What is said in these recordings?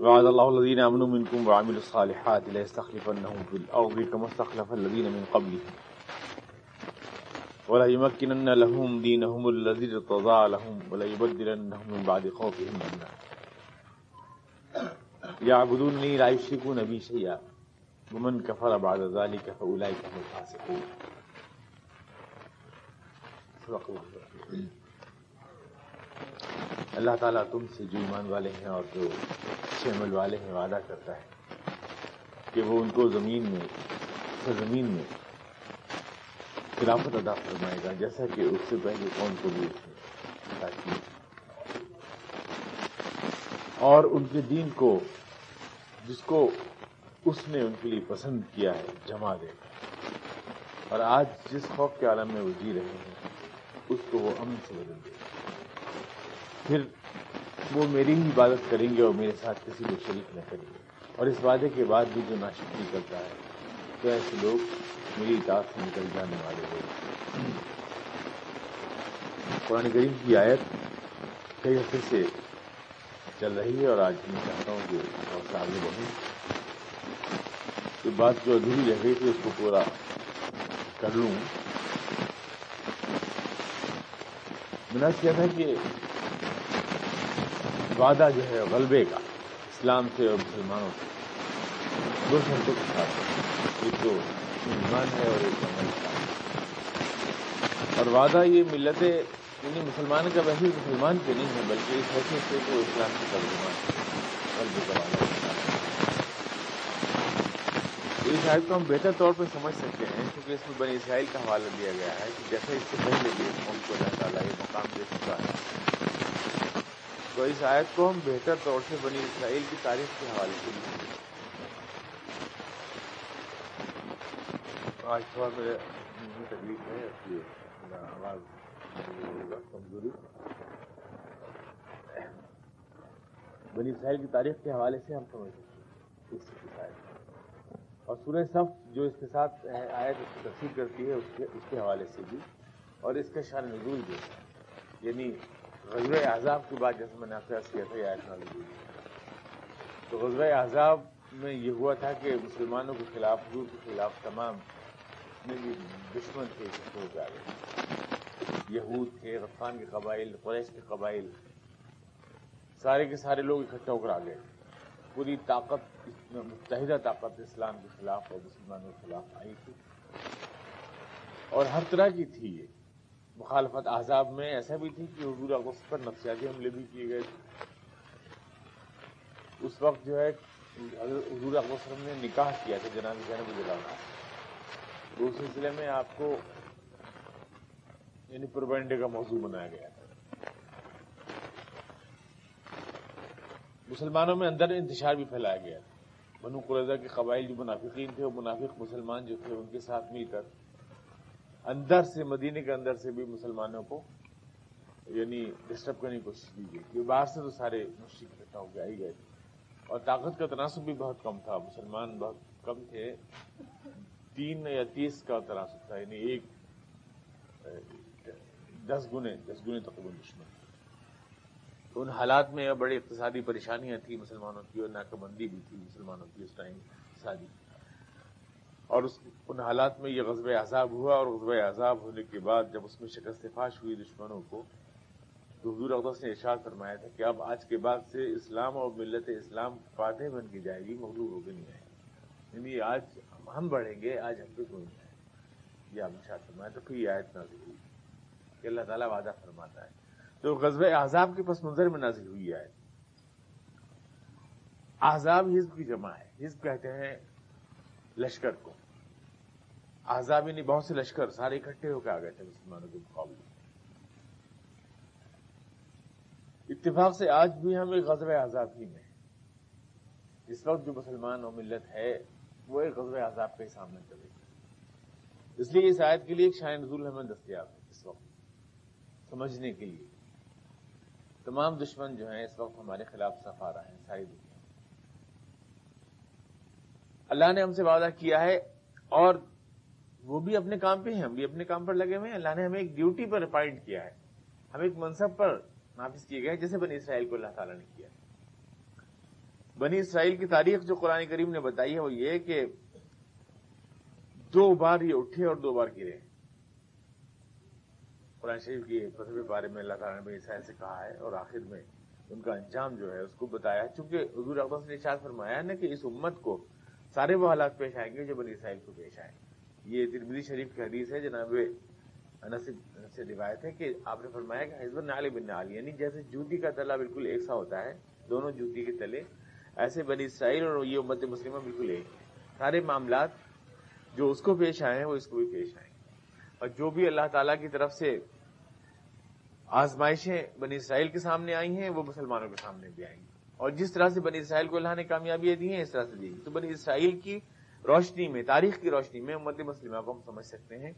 وعد الله الذين آمنوا منكم وعملوا الصالحات ليستخلفنهم في الأرض كما استخلف الذين من قبلهم. ولا يمكنن لهم دينهم الذي ارتضى لهم ولا يبدلنهم من بعد خوفهم أمنا يعبدونني لا يشركون بي شيئا. ومن كفر بعد ذلك فأولئك هم الفاسقون. صدق الله اللہ تعالیٰ تم سے جو ایمان والے ہیں اور جو اچھے عمل والے ہیں وعدہ کرتا ہے کہ وہ ان کو زمین میں زمین میں خلافت ادا فرمائے گا، جیسا کہ اس سے پہلے کون کو بھی تاکہ اور ان کے دین کو، جس کو اس نے ان کے لیے پسند کیا ہے جما دے گا۔ اور آج جس خوف کے عالم میں وہ جی رہے ہیں، اس کو وہ امن سے بدل دے گا۔ پھر وہ میری ہی عبادت کریں گے اور میرے ساتھ کسی کو شریک نہ کریں گے۔ اور اس وعدے کے بعد بھی جو ناشکری کرتا ہے، تو ایسے لوگ میری اطاعت سے نکل جانے والے لوگ قرآن کریم کی آیت کئی ہفتے سے چل رہی ہے اور آج میں چاہتا ہوں کہ بہت آگے بڑھوں یہ بات جو ادھوری رہ گئی تھی، اس کو پورا کر لوں۔ میں نے کیا تھا کہ وعدہ جو ہے غلبے کا، اسلام سے اور مسلمانوں سے۔ دو شرطوں کے ساتھ۔ ایک تو ایمان ہے اور ایک عمل اور وعدہ یہ ملت یعنی مسلمان کا ویسے مسلمان کے نہیں ہے، بلکہ اس حیثیت سے کہ اسلام کی ترجمان غلبے کا وعدہ اس آیت کو ہم بہتر طور پہ سمجھ سکتے ہیں، کیونکہ اس میں بنی اسرائیل کا حوالہ دیا گیا ہے کہ جیسے اس سے پہلے بھی قوم کو اللہ تعالیٰ یہ مقام دے چکا ہے۔ تو اس آیت کو ہم بہتر طور سے بنی اسرائیل کی تاریخ کے حوالے سے لکھیں آج تھوڑا میرے تکلیف ہے آواز کمزوری۔ بنی اسرائیل کی تاریخ کے حوالے سے ہم سمجھ سکتے ہیں۔ اس آیت اور سورہ صف جو اس کے ساتھ آیت اس کی تفصیل کرتی ہے، اس کے اس کے حوالے سے بھی۔ اور اس کا شان نزول بھی یعنی غزوہ اعذاب کی بات جیسے میں نے آپ کیا تھا، یہ آیت تو غزوہ اعذاب میں یہ ہوا تھا کہ مسلمانوں کے خلاف، حضور کے خلاف تمام دشمن تھے ہو جا رہے یہود تھے غفان کے قبائل، قریش کے قبائل۔ سارے کے سارے لوگ اکٹھا ہو کر آ گئے۔ پوری طاقت، متحدہ طاقت اسلام کے خلاف اور مسلمانوں کے خلاف آئی تھی۔ اور ہر طرح کی تھی یہ۔ مخالفت احزاب میں، ایسا بھی تھی کہ حضور اقبص پر نفسیاتی حملے بھی کیے گئے تھے۔ اس وقت جو ہے، حضور اقبصم نے نکاح کیا تھا، جناب زینب جلانا تو اس سلسلے میں آپ کو یعنی پروپینڈے کا موضوع بنایا گیا تھا۔ مسلمانوں میں اندر انتشار بھی پھیلایا گیا تھا۔ بنو قریضہ کے قبائل جو منافقین تھے، وہ منافق مسلمان جو تھے، ان کے ساتھ مل کر اندر سے مدینے کے اندر سے بھی مسلمانوں کو یعنی ڈسٹرب کرنے کی کوشش کی گئی کہ باہر سے تو سارے مشرق اکٹھا ہو کے آئی گئے تھے۔ اور طاقت کا تناسب بھی بہت کم تھا۔ مسلمان بہت کم تھے۔ تین یا تیس کا تناسب تھا۔ یعنی ایک، دس گنے دس گنے تقریباً دشمن تو ان حالات میں بڑی اقتصادی پریشانیاں تھیں مسلمانوں کی اور ناکہ بندی بھی تھی مسلمانوں کی اس ٹائم اقتصادی۔ اور اس ان حالات میں یہ غزب عذاب ہوا اور غزب عذاب ہونے کے بعد جب اس میں شکست فاش ہوئی دشمنوں کو، تو حضور اقدس نے ارشاد فرمایا تھا کہ اب آج کے بعد سے اسلام اور ملت اسلام فاتح بن کے جائے گی، مغلوب ہو کے نہیں آئے گی۔ یعنی آج ہم بڑھیں گے، آج ہم پہ کوئی نہیں آئے یہ آپ نے شاد فرمایا تو پھر یہ آیت نازل ہوئی۔ کہ اللہ تعالیٰ وعدہ فرماتا ہے۔ تو غزب احزاب کے پس منظر میں نازل ہوئی ہے احزاب حزب کی جمع ہے۔ حزب کہتے ہیں لشکر کو۔ احزاب یعنی بہت سے لشکر سارے اکٹھے ہو کے آ گئے تھے مسلمانوں کے مقابلے۔ اتفاق سے آج بھی ہم ایک غزب احزاب ہی میں اس وقت جو مسلمان اور ملت ہے، وہ ایک غزب احزاب کے سامنے چلے گی اس لیے اس آیت کے لیے ایک شائن نزول ہمیں دستیاب ہے اس وقت۔ سمجھنے کے لیے۔ تمام دشمن جو ہیں اس وقت ہمارے خلاف صف آ رہے ہیں ساری دنیا اللہ نے ہم سے وعدہ کیا ہے اور وہ بھی اپنے کام پہ ہیں، ہم بھی اپنے کام پر لگے ہوئے ہیں۔ اللہ نے ہمیں ایک ڈیوٹی پر اپائنٹ کیا ہے۔ ہم ایک منصب پر نافذ کیے گئے جیسے بنی اسرائیل کو اللہ تعالیٰ نے کیا بنی اسرائیل کی تاریخ جو قرآن کریم نے بتائی ہے، وہ یہ کہ دو بار یہ اٹھے اور دو بار گرے۔ قرآن شریف کی فصل بارے میں اللہ تعالیٰ نے بنی اسرائیل سے کہا ہے اور آخر میں ان کا انجام جو ہے، اس کو بتایا چونکہ حضور اقباس نے اشاد فرمایا نا کہ اس امت کو سارے وہ حالات پیش آئیں گے جو بنی اسرائیل کو پیش آئیں یہ ترمدی شریف کی حدیث ہے، جناب سے روایت ہے کہ آپ نے فرمایا کہ حضب نالی بن نال یعنی جیسے جوتی کا تلا بالکل ایک سا ہوتا ہے، دونوں جوتی کے تلے، ایسے بنی اسرائیل اور یہ امت مسلمہ بالکل ایک۔ سارے معاملات جو اس کو پیش آئے ہیں، وہ اس کو بھی پیش آئیں گے۔ اور جو بھی اللہ تعالیٰ کی طرف سے آزمائشیں بنی اسرائیل کے سامنے آئی ہیں، وہ مسلمانوں کے سامنے بھی آئیں گی۔ اور جس طرح سے بنی اسرائیل کو اللہ نے کامیابیاں دی ہیں، اس طرح سے دی تو بنی اسرائیل کی روشنی میں، تاریخ کی روشنی میں امت مسلمہ کو ہم سمجھ سکتے ہیں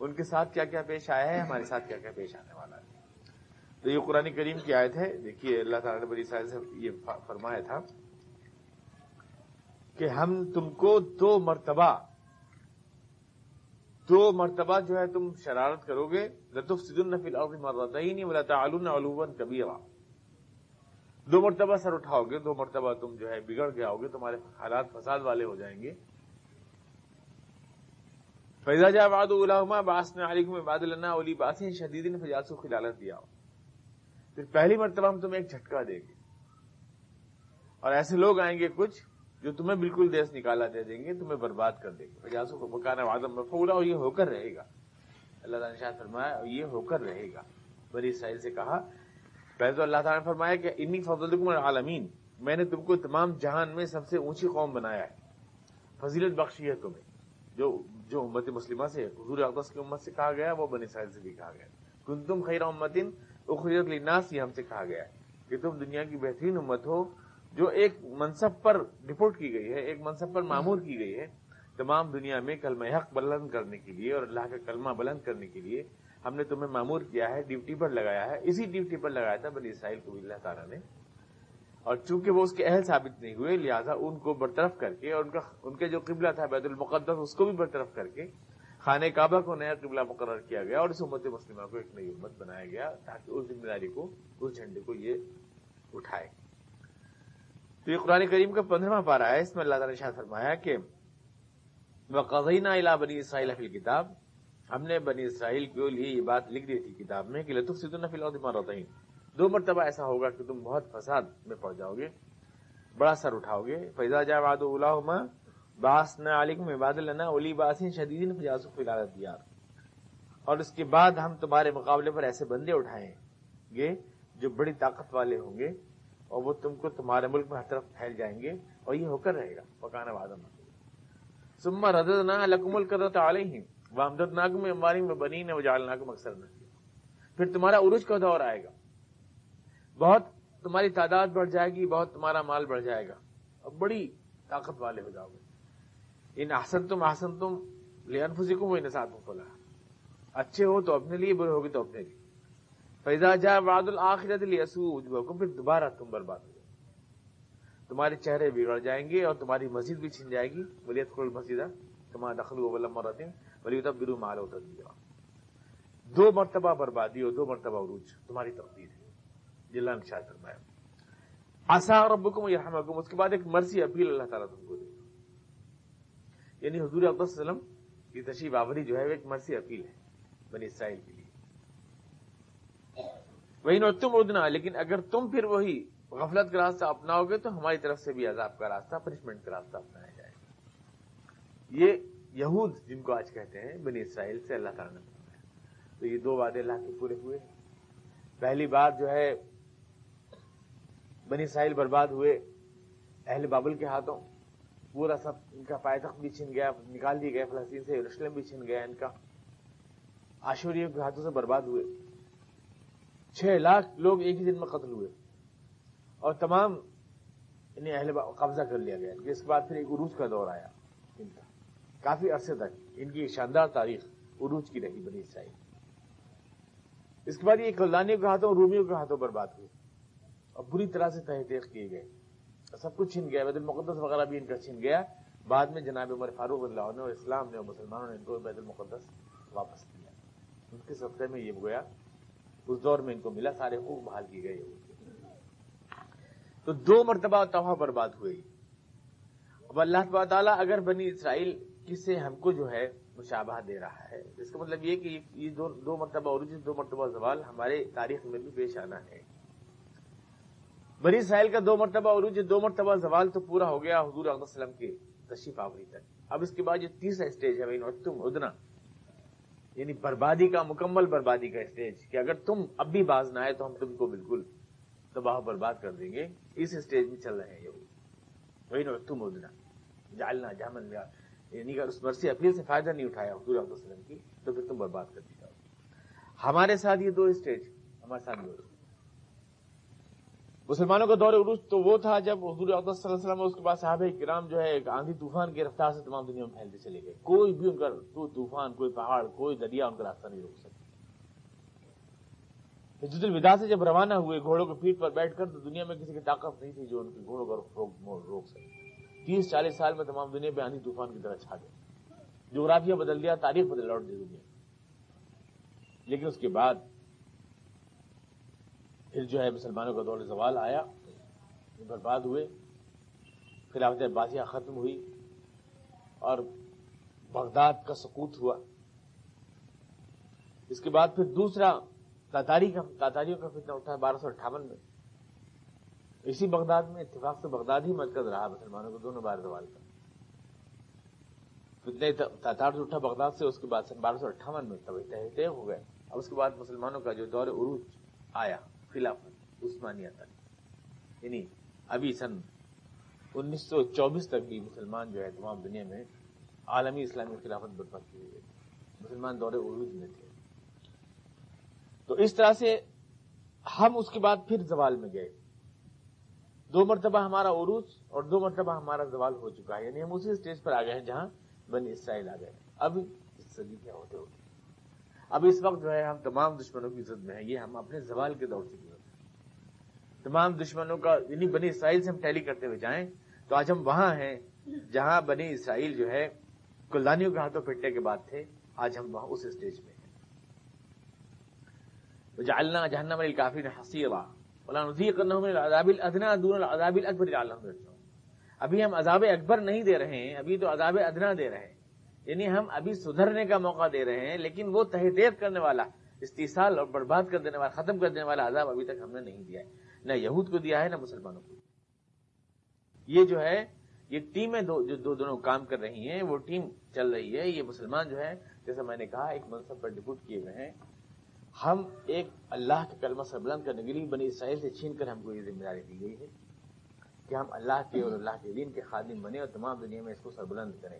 ان کے ساتھ کیا کیا پیش آیا ہے، ہمارے ساتھ کیا کیا پیش آنے والا ہے۔ تو یہ قرآن کریم کی آیت ہے۔ دیکھیے، اللہ تعالیٰ نے بنی اسرائیل سے یہ فرمایا تھا کہ ہم تم کو دو مرتبہ دو مرتبہ جو ہے تم شرارت کرو گے۔ لطف سد النفیل اور مرتا ہی نہیں بولا تعلن دو مرتبہ سر اٹھاؤ گے، دو مرتبہ تم جو ہے بگڑ کے آؤ گے تمہارے حالات فساد والے ہو جائیں گے۔ فیضا جا باد علامہ باس نے علیکم عباد اللہ علی باس شدید نے فجاس کو خلالت دیا۔ پھر پہلی مرتبہ ہم تمہیں ایک جھٹکا دیں گے۔ اور ایسے لوگ آئیں گے کچھ جو تمہیں بالکل دیس نکالا دے دیں گے، تمہیں برباد کر دیں گے۔ فجاسوں کو پکانا وادم مفولا اور یہ ہو کر رہے گا۔ اللہ تعالیٰ نے شاہ فرمایا، اور یہ ہو کر رہے گا۔ بری سائل سے کہا پہلے تو اللہ تعالیٰ نے فرمایا کہ انی فضل عالمین میں نے تم کو تمام جہان میں سب سے اونچی قوم بنایا ہے۔ فضیلت بخشی ہے تمہیں۔ جو جو امت مسلمہ سے، حضور اقدس کی امت سے کہا گیا وہ بنی سائل سے بھی کہا گیا کن تم خیر امتن اخریت لناس یہ ہم سے کہا گیا ہے کہ تم دنیا کی بہترین امت ہو، جو ایک منصب پر رپورٹ کی گئی ہے، ایک منصب پر معمور کی گئی ہے تمام دنیا میں کلمہ حق بلند کرنے کے لیے اور اللہ کا کلمہ بلند کرنے کے لیے۔ ہم نے تمہیں معمور کیا ہے، ڈیوٹی پر لگایا ہے، اسی ڈیوٹی پر لگایا تھا بنی اسرائیل کو، اللہ تعالیٰ نے۔ اور چونکہ وہ اس کے اہل ثابت نہیں ہوئے، لہٰذا ان کو برطرف کر کے اور ان کا، ان کے جو قبلہ تھا بیت المقدس، اس کو بھی برطرف کر کے خانہ کعبہ کو نیا قبلہ مقرر کیا گیا اور اس امت مسلمہ کو ایک نئی امت بنایا گیا تاکہ اس ذمہ داری کو، اس جھنڈے کو یہ اٹھائے۔ تو یہ قرآن کریم کا پندرہواں پارا ہے، اس میں اللہ تعالیٰ نے شاہ فرمایا کہ وہ قزینہ بنی اسرائیل فی کتاب ہم نے بنی اسرائیل کے لیے یہ بات لکھ دی تھی کتاب میں کہ لطف سید الفی الدمارتین دو مرتبہ ایسا ہوگا کہ تم بہت فساد میں پڑ جاؤ گے، بڑا سر اٹھاؤ گے۔ فیضا جا واد اللہ باس نہ علیکم عباد اللہ علی باسین شدید فجاز دیار اور اس کے بعد ہم تمہارے مقابلے پر ایسے بندے اٹھائیں گے جو بڑی طاقت والے ہوں گے، اور وہ تم کو تمہارے ملک میں ہر طرف پھیل جائیں گے، اور یہ ہو کر رہے گا۔ پکانا وادم سما ردد نہ لکم القدرت علیہ وامدد ناگ میں امواری میں بنی نے وجالنا کو مقصد نہ پھر تمہارا عروج کا دور آئے گا؟ بہت تمہاری تعداد بڑھ جائے گی، بہت تمہارا مال بڑھ جائے گا۔ اور بڑی طاقت والے ہو جاؤ گے۔ ان آسن تم آسن تم لے انفسی کو وہ انسات میں اچھے ہو تو اپنے لیے، برے ہوگی تو اپنے لیے۔ فیضا جا واد الآخرت لیسو پھر دوبارہ تم برباد ہو جائے تمہارے چہرے بگڑ جائیں گے اور تمہاری مسجد بھی چھن جائے گی۔ ولیت خل مسجد تمہارا دخل مرتن ولی تب گرو مال ہوتا دو مرتبہ بربادی اور دو مرتبہ عروج تمہاری تقدیر ہے۔ جلان شاہ فرمایا۔ آسا اور ابکم یہ اس کے بعد ایک مرضی اپیل اللہ تعالیٰ تم کو دے۔ یعنی حضور عبدالسلم کی تشریف آوری جو ہے وہ ایک مرضی اپیل ہے بنی اسرائیل کی وہی نو تم اردنا، لیکن اگر تم پھر وہی غفلت کا راستہ اپناؤ گے تو ہماری طرف سے بھی عذاب کا راستہ پنشمنٹ کا راستہ اپنایا جائے گا۔ یہ یہود جن کو آج کہتے ہیں، بنی اسرائیل سے اللہ تعالیٰ نے تو یہ دو وعدے اللہ کے پورے ہوئے۔ پہلی بار جو ہے، بنی اسرائیل برباد ہوئے اہل بابل کے ہاتھوں۔ پورا سب ان کا پائتخت بھی چھن گیا، نکال دیے گئے، فلسطین سے رسلم بھی چھن گیا ان کا۔ آشوریوں کے ہاتھوں سے برباد ہوئے۔ چھ لاکھ لوگ ایک ہی دن میں قتل ہوئے۔ اور تمام انہیں اہل قبضہ کر لیا گیا۔ جس کے بعد پھر ایک عروج کا دور آیا۔ کافی عرصے تک ان کی شاندار تاریخ عروج کی رہی بنی اسرائیل۔ اس کے بعد یہ کلدانیوں کے ہاتھوں رومیوں کے ہاتھوں برباد ہوئے اور بری طرح سے تحقیق کیے گئے۔ سب کچھ چھن گیا، بیت المقدس وغیرہ بھی ان کا چھن گیا۔ بعد میں جناب عمر فاروق اللہ نے اور اسلام نے اور مسلمانوں نے ان کو بیت المقدس واپس کیا۔ ان کے سفر میں یہ گویا، اس دور میں ان کو ملا، سارے حقوق بحال کی گئے۔ تو دو مرتبہ توحہ برباد ہوئی۔ اب اللہ تعالیٰ اگر بنی اسرائیل سے ہم کو جو ہے مشابہ دے رہا ہے۔ اس کا مطلب یہ کہ یہ دو مرتبہ عروج دو مرتبہ زوال ہمارے تاریخ میں بھی پیش آنا ہے۔ بنی اسرائیل کا دو مرتبہ عروج دو مرتبہ زوال تو پورا ہو گیا حضور علیہ وسلم کے تشریف آوری تک۔ اب اس کے بعد جو تیسرا اسٹیج ہے تم ادنا یعنی بربادی کا، مکمل بربادی کا اسٹیج کہ اگر تم اب بھی باز نہ آئے تو ہم تم کو بالکل تباہ برباد کر دیں گے۔ اس اسٹیج میں چل رہے ہیں یہ۔ تم ادنا جالنا جامن یعنی اگر اس مرسی اپیل سے فائدہ نہیں اٹھایا حضور علیہ وسلم کی، تو پھر تم برباد کر دیا ہمارے ساتھ یہ دو اسٹیج ہمارے ساتھ دو۔ مسلمانوں کا دور عروج تو وہ تھا جب حضور صلی اللہ علیہ وسلم اس کے بعد صحابہ کرام جو ہے ایک آندھی طوفان کی رفتار سے تمام دنیا میں پھیلتے چلے گئے۔ کوئی بھی ان کا کوئی طوفان، کوئی پہاڑ، کوئی دریا ان کا راستہ نہیں روک سکتا۔ حجت الوداع سے جب روانہ ہوئے، گھوڑوں کے پیٹ پر بیٹھ کر تو دنیا میں کسی کی طاقت نہیں تھی جو ان کے گھوڑوں کا روک سکے تیس چالیس سال میں تمام دنیا پہ آندھی طوفان کی طرح چھا گئے جغرافیہ بدل دیا، تاریخ بدل لوٹ دی دنیا۔ لیکن اس کے بعد پھر جو ہے مسلمانوں کا دور زوال آیا برباد ہوئے۔ پھر آفت بازیاں ختم ہوئی اور بغداد کا سکوت ہوا۔ اس کے بعد پھر دوسرا تاتاری کا تاتاریوں کا فتنہ اٹھا بارہ سو اٹھاون میں۔ اسی بغداد میں اتفاق سے بغداد ہی مرکز رہا مسلمانوں کو دونوں بار زوال کا فتنے تاتار اٹھا بغداد سے، اس کے بعد بارہ سو اٹھاون میں طے ہو گئے۔ اب اس کے بعد مسلمانوں کا جو دور عروج آیا، خلافت، عثمانیہ تک۔ یعنی ابھی سن انیس سو چوبیس تک بھی مسلمان جو ہے، تمام دنیا میں عالمی اسلامی خلافت برپا کی ہوئی مسلمان دور عروج میں تھے۔ تو اس طرح سے ہم اس کے بعد پھر زوال میں گئے۔ دو مرتبہ ہمارا عروج اور دو مرتبہ ہمارا زوال ہو چکا ہے۔ یعنی ہم اسی اسٹیج پر آ گئے ہیں جہاں بنی اسرائیل آ گئے اب اس صدی کیا ہوتے ہوتے اب اس وقت جو ہے ہم تمام دشمنوں کی عزت میں ہیں۔ یہ ہم اپنے زوال کے دور سے گزرتے ہیں۔ تمام دشمنوں کا یعنی بنی اسرائیل سے ہم ٹیلی کرتے ہوئے جائیں تو آج ہم وہاں ہیں جہاں بنی اسرائیل جو ہے کلدانیوں کے ہاتھوں پھٹنے کے بعد تھے۔ آج ہم وہاں اس اسٹیج میں ہیں۔ جالنا جہنم علی اکبر ابھی ہم عذاب اکبر نہیں دے رہے ہیں، ابھی تو عذاب ادنا دے رہے ہیں۔ یعنی ہم ابھی سدھرنے کا موقع دے رہے ہیں، لیکن وہ تحدید کرنے والا، استحصال اور برباد کر دینے والا، ختم کر دینے والا عذاب ابھی تک ہم نے نہیں دیا ہے۔ نہ یہود کو دیا ہے، نہ مسلمانوں کو۔ یہ جو ہے، یہ ٹیمیں دو، جو دو دونوں کام کر رہی ہیں، وہ ٹیم چل رہی ہے۔ یہ مسلمان جو ہے جیسے میں نے کہا، ایک منصب پر ڈپوٹ کیے ہوئے ہیں۔ ہم ایک اللہ کے کلمہ سے بلند کرنے کے لیے بنی اسرائیل سے چھین کر ہم کو یہ ذمہ داری دی گئی ہے کہ ہم اللہ کے اور اللہ کے دین کے خادم بنے اور تمام دنیا میں اس کو سربلند کریں۔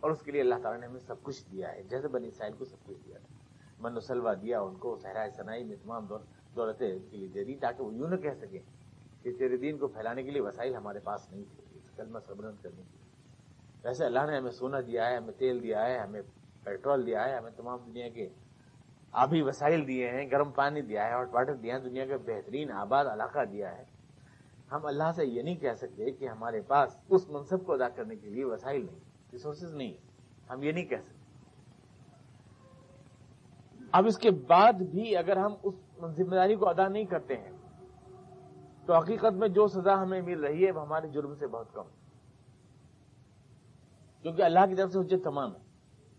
اور اس کے لیے اللہ تعالیٰ نے ہمیں سب کچھ دیا ہے۔ جیسے بنی اسرائیل کو سب کچھ دیا تھا۔ من و سلوا دیا ان کو صحرائے سنائی میں تمام دولتیں ان کے لیے دے دی تاکہ وہ یوں نہ کہہ سکیں کہ تیرے دین کو پھیلانے کے لیے وسائل ہمارے پاس نہیں تھے۔ کلمہ سبرند کرنے کے لیے۔ ویسے اللہ نے ہمیں سونا دیا ہے، ہمیں تیل دیا ہے، ہمیں پیٹرول دیا ہے، ہمیں تمام دنیا کے آبی وسائل دیے ہیں، گرم پانی دیا ہے، ہاٹ واٹر دیا ہے، دنیا کا بہترین آباد علاقہ دیا ہے۔ ہم اللہ سے یہ نہیں کہہ سکتے کہ ہمارے پاس اس منصب کو ادا کرنے کے لیے وسائل نہیں ریسورسز نہیں ہم یہ نہیں کہہ سکتے۔ اب اس کے بعد بھی اگر ہم اس ذمہ داری کو ادا نہیں کرتے ہیں، تو حقیقت میں جو سزا ہمیں مل رہی ہے وہ ہمارے جرم سے بہت کم کیونکہ اللہ کی طرف سے حجت تمام ہے۔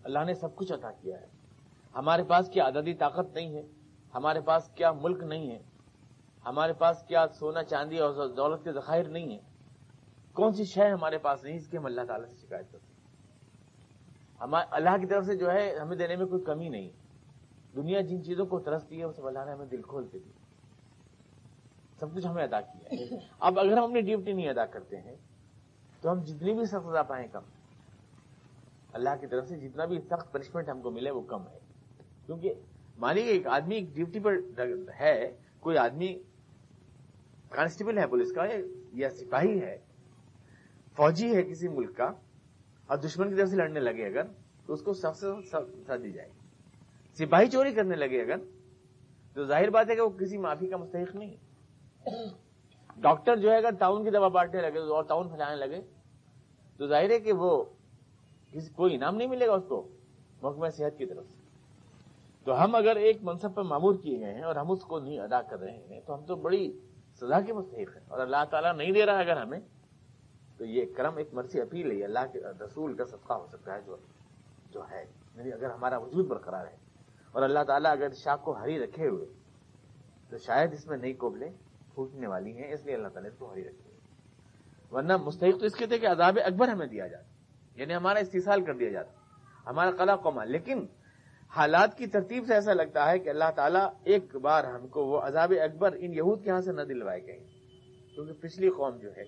اللہ نے سب کچھ عطا کیا ہے۔ ہمارے پاس کیا عددی طاقت نہیں ہے، ہمارے پاس کیا ملک نہیں ہے، ہمارے پاس کیا سونا، چاندی اور دولت کے ذخائر نہیں ہے کون سی شے ہمارے پاس نہیں، اس کی ہم اللہ تعالیٰ سے شکایت کرتے اللہ کی طرف سے جو ہے، ہمیں دینے میں کوئی کمی نہیں۔ دنیا جن چیزوں کو ترستی ہے، وہ سب اللہ نے ہمیں دل کھول کے دی سب کچھ ہمیں ادا کیا ہے۔ اب اگر ہم اپنی ڈیوٹی نہیں ادا کرتے ہیں، تو ہم جتنی بھی سخت سزا پائیں کم۔ اللہ کی طرف سے جتنا بھی سخت پنشمنٹ ہم کو ملے، وہ کم ہے۔ کیونکہ مانی ایک آدمی ایک ڈیوٹی پر ہے، کوئی آدمی کانسٹیبل ہے پولیس کا، یا سپاہی ہے، فوجی ہے کسی ملک کا، اور دشمن کی طرف سے لڑنے لگے اگر، تو اس کو سب سے سزا دی جائے۔ گی سپاہی چوری کرنے لگے اگر، تو ظاہر بات ہے کہ وہ کسی معافی کا مستحق نہیں ڈاکٹر جو ہے اگر ٹاؤن کی دوا بانٹنے لگے، اور ٹاؤن پھیلانے لگے، تو ظاہر ہے کہ وہ کسی کوئی انعام نہیں ملے گا اس کو، محکمہ صحت کی طرف سے۔ تو ہم اگر ایک منصب پر معمور کیے گئے ہیں اور ہم اس کو نہیں ادا کر رہے ہیں، تو ہم تو بڑی سزا کے مستحق ہے اور اللہ تعالیٰ نہیں دے رہا اگر ہمیں، تو یہ کرم، ایک مرضی اپیل ہے اللہ کے، رسول کا صدقہ ہو سکتا ہے جو جو ہے۔ یعنی اگر ہمارا وجود برقرار ہے اور اللہ تعالیٰ اگر شاخ کو ہری رکھے ہوئے، تو شاید اس میں نئی قبلیں پھوٹنے والی ہیں، اس لیے اللہ تعالیٰ اس کو ہری رکھے ہوئے۔ ورنہ مستحق تو اس کے تھے کہ عذاب اکبر ہمیں دیا جاتا یعنی ہمارا استحصال کر دیا جاتا، ہمارا قلع قوما لیکن حالات کی ترتیب سے ایسا لگتا ہے کہ اللہ تعالیٰ ایک بار ہم کو وہ عذاب اکبر ان یہود کے ہاں سے نہ دلوائے گئے کیونکہ پچھلی قوم جو ہے،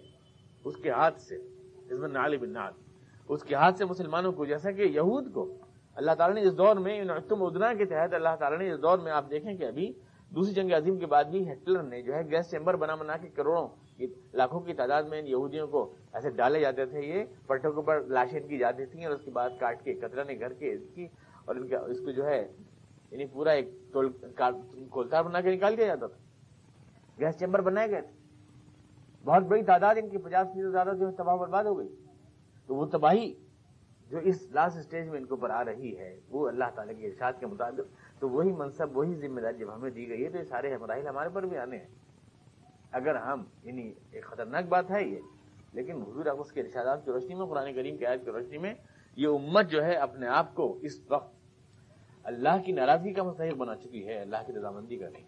اس کے ہاتھ سے اس میں نال بن نال اس کے ہاتھ سے مسلمانوں کو، جیسا کہ یہود کو اللہ تعالیٰ نے اس دور میں تم ادنا کے تحت اللہ تعالیٰ نے اس دور میں آپ دیکھیں کہ ابھی دوسری جنگ عظیم کے بعد بھی ہٹلر نے جو ہے گیس چیمبر بنا بنا کے کروڑوں لاکھوں کی تعداد میں ان یہودیوں کو ایسے ڈالے جاتے تھے، یہ پٹوں کے اوپر لاشیں کی جاتی تھیں اور اس کے بعد کاٹ کے کترا نے گھر کے اس کی اور ان کا اس کو جو ہے یعنی پورا ایک کولتار بنا کے نکال دیا جاتا تھا۔ گیس چیمبر بنائے گئے تھے۔ بہت بڑی تعداد ان کی پچاس فیصد زیادہ جو تباہ برباد ہو گئی۔ تو وہ تباہی جو اس لاسٹ اسٹیج میں ان کے اوپر آ رہی ہے، وہ اللہ تعالیٰ کے ارشاد کے مطابق، تو وہی منصب، وہی ذمہ داری جب ہمیں دی گئی ہے، تو یہ سارے مراحل ہمارے پر بھی آنے ہیں۔ اگر ہم یعنی ایک خطرناک بات ہے یہ، لیکن حضور اس کے ارشادات کی روشنی میں، قرآن کریم کی آیت کی روشنی میں، یہ امت جو ہے اپنے آپ کو اس وقت اللہ کی ناراضگی کا مستحق بنا چکی ہے، اللہ کی رضامندی کا نہیں۔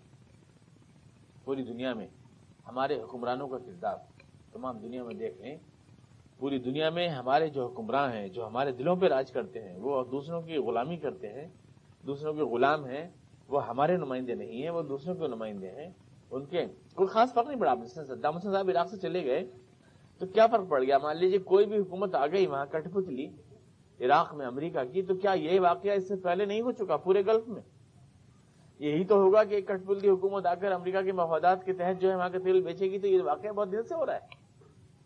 پوری دنیا میں ہمارے حکمرانوں کا کردار تمام دنیا میں دیکھ لیں، پوری دنیا میں ہمارے جو حکمراں ہیں، جو ہمارے دلوں پہ راج کرتے ہیں، وہ دوسروں کی غلامی کرتے ہیں، دوسروں کے غلام ہیں، وہ ہمارے نمائندے نہیں ہیں، وہ دوسروں کے نمائندے ہیں۔ ان کے کوئی خاص فرق نہیں پڑا۔ صدام حسین صاحب عراق سے چلے گئے تو کیا فرق پڑ گیا؟ مان لیجیے کوئی بھی حکومت آ گئی وہاں کٹ پتلی عراق میں، امریکہ کی، تو کیا یہ واقعہ اس سے پہلے نہیں ہو چکا پورے گلف میں؟ یہی تو ہوگا کہ ایک کٹ پتلی حکومت آ کر امریکہ کے مفادات کے تحت جو ہے وہاں کا تیل بیچے گی تو یہ واقعہ بہت دن سے ہو رہا ہے۔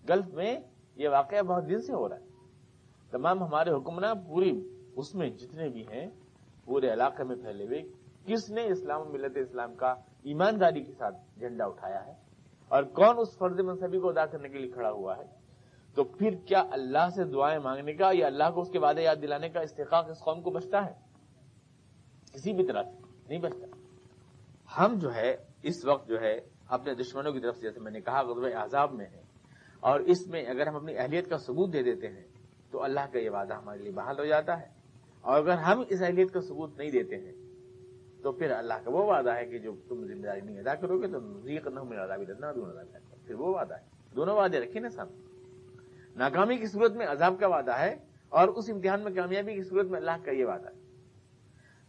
گلف میں یہ واقعہ بہت دن سے ہو رہا ہے۔ تمام ہمارے حکمراں پوری اس میں جتنے بھی ہیں، پورے علاقے میں پھیلے ہوئے، کس نے اسلام ملت اسلام کا ایمانداری کے ساتھ جھنڈا اٹھایا ہے؟ اور کون اس فرض منصبی کو ادا کرنے کے لیے کھڑا ہوا ہے؟ تو پھر کیا اللہ سے دعائیں مانگنے کا یا اللہ کو اس کے وعدے یاد دلانے کا استحقاق اس قوم کو بچتا ہے؟ کسی بھی طرح سے نہیں بچتا۔ ہم جو ہے، اس وقت جو ہے، اپنے دشمنوں کی طرف سے، جیسے میں نے کہا غزب عذاب میں ہے اور اس میں اگر ہم اپنی اہلیت کا ثبوت دے دیتے ہیں، تو اللہ کا یہ وعدہ ہمارے لیے بحال ہو جاتا ہے۔ اور اگر ہم اس اہلیت کا ثبوت نہیں دیتے ہیں، تو پھر اللہ کا وہ وعدہ ہے کہ جو تم ذمہ داری نہیں ادا کرو گے، تو کرنا میرا بھی دونوں پھر وہ وعدہ ہے۔ دونوں وعدے رکھے نا سامنے ناکامی کی صورت میں عذاب کا وعدہ ہے اور اس امتحان میں کامیابی کی صورت میں اللہ کا یہ وعدہ ہے۔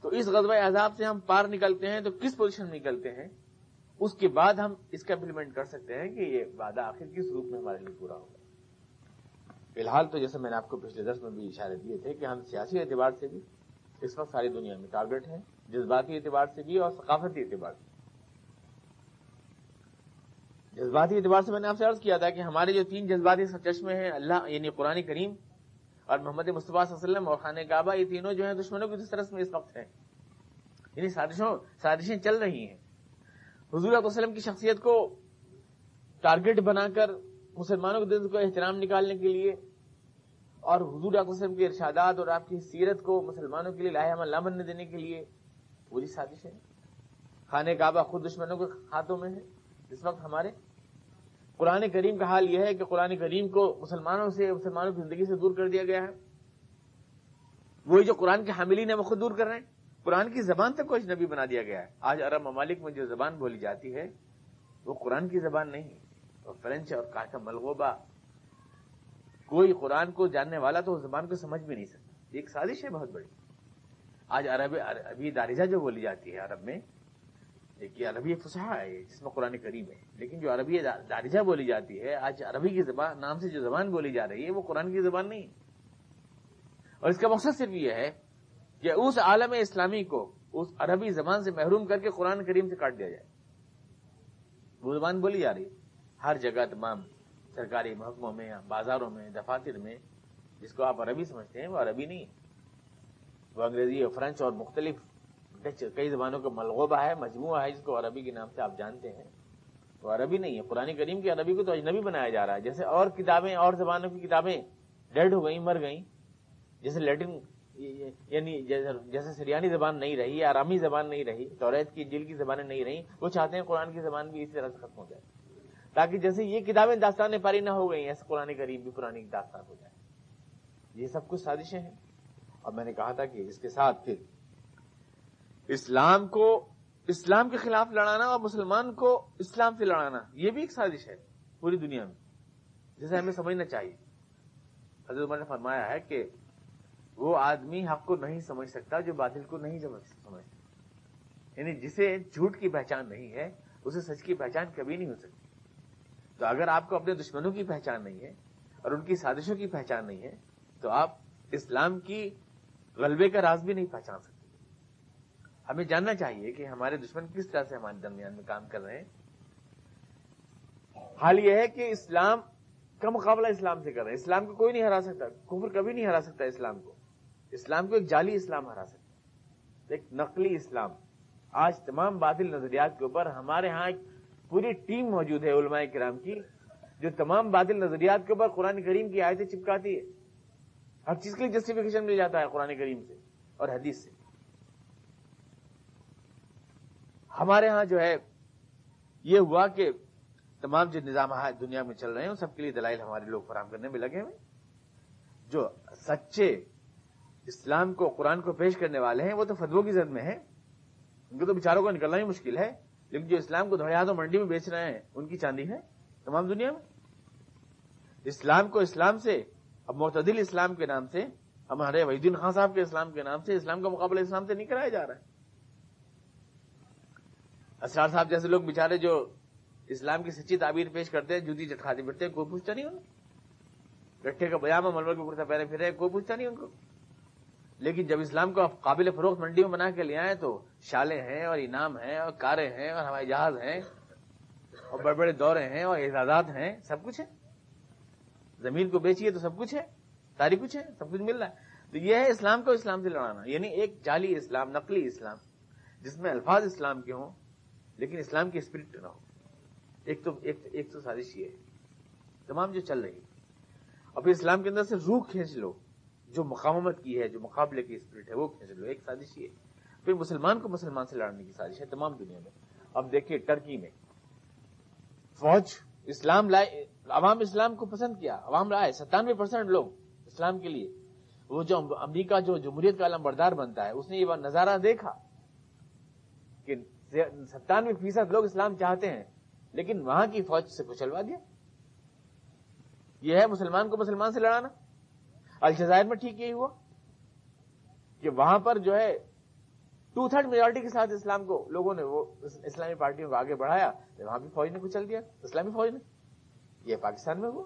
تو اس غزوہ عذاب سے ہم پار نکلتے ہیں تو کس پوزیشن میں نکلتے ہیں؟ اس کے بعد ہم اس کا امپلیمنٹ کر سکتے ہیں کہ یہ وعدہ آخر کس روپ میں ہمارے لیے پورا ہوگا۔ فی الحال تو جیسے میں نے آپ کو پچھلے درس میں بھی اشارے دیے تھے کہ ہم سیاسی اعتبار سے بھی اس وقت ساری دنیا میں ٹارگٹ ہیں، جذباتی اعتبار سے بھی اور ثقافتی اعتبار سے جذباتی اعتبار سے میں نے آپ سے عرض کیا تھا کہ ہمارے جو تین جذباتی چشمے ہیں، اللہ یعنی قرآن کریم اور محمد مصطفیٰ صلی اللہ علیہ وسلم اور خانہ کعبہ، یہ تینوں جو ہیں دشمنوں کی طرف میں اس وقت ہیں۔ یعنی سازشوں، سازشیں چل رہی ہیں۔ حضور علیہ وسلم کی شخصیت کو ٹارگٹ بنا کر مسلمانوں کے دل کو احترام نکالنے کے لیے اور حضور علیہ وسلم کے ارشادات اور آپ کی سیرت کو مسلمانوں کے لیے لاہ عمل نہ بننے دینے کے لیے پوری سازش ہے خانہ کعبہ خود دشمنوں کے ہاتھوں میں ہے اس وقت ہمارے قرآن کریم کا حال یہ ہے کہ قرآن کریم کو مسلمانوں سے، مسلمانوں کی زندگی سے دور کر دیا گیا ہے۔ وہی جو قرآن کے حاملین ہیں، وہ خود دور کر رہے ہیں۔ قرآن کی زبان تک کو اجنبی بنا دیا گیا ہے۔ آج عرب ممالک میں جو زبان بولی جاتی ہے، وہ قرآن کی زبان نہیں۔ اور فرینچ اور کاٹا ملغوبہ۔ کوئی قرآن کو جاننے والا تو اس زبان کو سمجھ بھی نہیں سکتا۔ ایک سازش ہے بہت بڑی۔ آج عرب ابھی دارجہ جو بولی جاتی ہے عرب میں دیکھیے عربی فسحا ہے، جس میں قرآن کریم ہے۔ لیکن جو عربی دارجہ بولی جاتی ہے، آج عربی کی زبان، نام سے جو زبان بولی جا رہی ہے، وہ قرآن کی زبان نہیں۔ اور اس کا مقصد صرف یہ ہے کہ اس عالم اسلامی کو اس عربی زبان سے محروم کر کے قرآن کریم سے کاٹ دیا جائے۔ وہ زبان بولی جا رہی ہے۔ ہر جگہ تمام سرکاری محکموں میں، بازاروں میں، دفاتر میں، جس کو آپ عربی سمجھتے ہیں، وہ عربی نہیں ہے۔ وہ انگریزی اور فرینچ اور مختلف کئی زبانوں کا ملغوبہ ہے، مجموعہ ہے، جس کو عربی کے نام سے آپ جانتے ہیں۔ وہ عربی نہیں ہے، قرآن کریم کی عربی کو تو اجنبی بنایا جا رہا ہے۔ جیسے اور کتابیں، اور زبانوں کی کتابیں ڈیڈ ہو گئیں، مر گئیں۔ جیسے لیٹن یعنی جیسے سریانی زبان نہیں رہی، آرامی زبان نہیں رہی، توریت کی جل کی زبانیں نہیں رہی، وہ چاہتے ہیں قرآن کی زبان بھی اسی طرح سے ختم ہو جائے۔ تاکہ جیسے یہ کتابیں داستان پاری نہ ہو گئی ایسے قرآن کریم بھی پرانی داستان ہو جائے۔ یہ سب کچھ سازشیں ہیں۔ اور میں نے کہا تھا کہ اس کے ساتھ پھر اسلام کو، اسلام کے خلاف لڑانا اور مسلمان کو اسلام سے لڑانا، یہ بھی ایک سازش ہے پوری دنیا میں۔ جسے ہمیں سمجھنا چاہیے۔ حضرت عمر نے فرمایا ہے کہ وہ آدمی حق کو نہیں سمجھ سکتا جو باطل کو نہیں سمجھ یعنی جسے جھوٹ کی پہچان نہیں ہے، اسے سچ کی پہچان کبھی نہیں ہو سکتی۔ تو اگر آپ کو اپنے دشمنوں کی پہچان نہیں ہے اور ان کی سازشوں کی پہچان نہیں ہے، تو آپ اسلام کی غلبے کا راز بھی نہیں پہچان سکتے۔ ہمیں جاننا چاہیے کہ ہمارے دشمن کس طرح سے ہمارے درمیان میں کام کر رہے ہیں۔ حال یہ ہے کہ اسلام کا مقابلہ اسلام سے کر رہے ہیں۔ اسلام کو کوئی نہیں ہرا سکتا، کفر کبھی نہیں ہرا سکتا اسلام کو۔ اسلام کو ایک جعلی اسلام ہرا سکتا ایک نقلی اسلام۔ آج تمام بادل نظریات کے اوپر ہمارے ہاں ایک پوری ٹیم موجود ہے علماء کرام کی، جو تمام بادل نظریات کے اوپر قرآن کریم کی آیتیں چپکاتی ہے۔ ہر چیز کے لیے جسٹیفیکیشن مل جاتا ہے قرآن کریم سے اور حدیث سے۔ ہمارے ہاں جو ہے، یہ ہوا کہ تمام جو نظام دنیا میں چل رہے ہیں، ان سب کے لیے دلائل ہمارے لوگ فراہم کرنے میں لگے ہوئے جو سچے اسلام کو، قرآن کو پیش کرنے والے ہیں، وہ تو فتو کی زد میں ہیں۔ ان کو تو بچاروں کو نکلنا ہی مشکل ہے، لیکن جو اسلام کو دھڑیا منڈی میں بیچ رہے ہیں، ان کی چاندی ہے تمام دنیا میں۔ اسلام کو اسلام سے، اب معتدل اسلام کے نام سے، ہمارے وحید خان صاحب کے اسلام کے نام سے، اسلام کا مقابلہ اسلام سے نہیں کرایا جا رہا ہے۔ اسرار صاحب جیسے لوگ بےچارے جو اسلام کی سچی تعبیر پیش کرتے ہیں جدی چٹکھاتے پھرتے ہیں، کوئی پوچھتا نہیں انہیں گٹھے کا بیامہ ملبر کے کرتا پہلے پھر کوئی پوچھتا نہیں ان کو۔ لیکن جب اسلام کو قابل فروخت منڈی میں بنا کے لے آئے تو شالے ہیں اور انعام ہیں اور کاریں ہیں اور ہوائی جہاز ہیں اور بڑے بڑے دورے ہیں اور اعزازات ہیں، سب کچھ ہے۔ زمین کو بیچیے تو سب کچھ ہے ساری کچھ ہے، سب کچھ مل رہا ہے۔ تو یہ ہے اسلام کو اسلام سے لڑانا یعنی ایک جعلی اسلام، نقلی اسلام، جس میں الفاظ اسلام کے ہوں۔ لیکن اسلام کی اسپرٹ نہ ہو۔ ایک تو ایک تو سازش یہ ہے۔ تمام جو چل رہی اور پھر اسلام کے اندر سے روح کھینچ لو۔ جو مقامت کی ہے، جو مقابلے کی اسپرٹ ہے، وہ کھینچ لو۔ ایک سازش یہ ہے۔ پھر مسلمان کو مسلمان سے لڑنے کی سازش ہے تمام دنیا میں۔ اب دیکھیے ٹرکی میں۔ فوج، اسلام لائے، عوام اسلام کو پسند کیا۔ عوام لائے۔ ستانوے پرسینٹ لوگ اسلام کے لیے۔ وہ جو امریکہ جو جمہوریت کا علم بردار بنتا ہے، اس نے یہ نظارہ دیکھا کہ ستانوے فیصد لوگ اسلام چاہتے ہیں، لیکن وہاں کی فوج سے کچلوا دیا۔ یہ ہے مسلمان کو مسلمان سے لڑانا۔ الجزائر میں ٹھیک یہی ہوا کہ وہاں پر جو ہے ٹو تھرڈ میجورٹی کے ساتھ اسلام کو لوگوں نے وہ اسلامی پارٹیوں کو آگے بڑھایا وہاں بھی فوج نے کچل دیا۔ اسلامی فوج نے۔ یہ پاکستان میں ہوا۔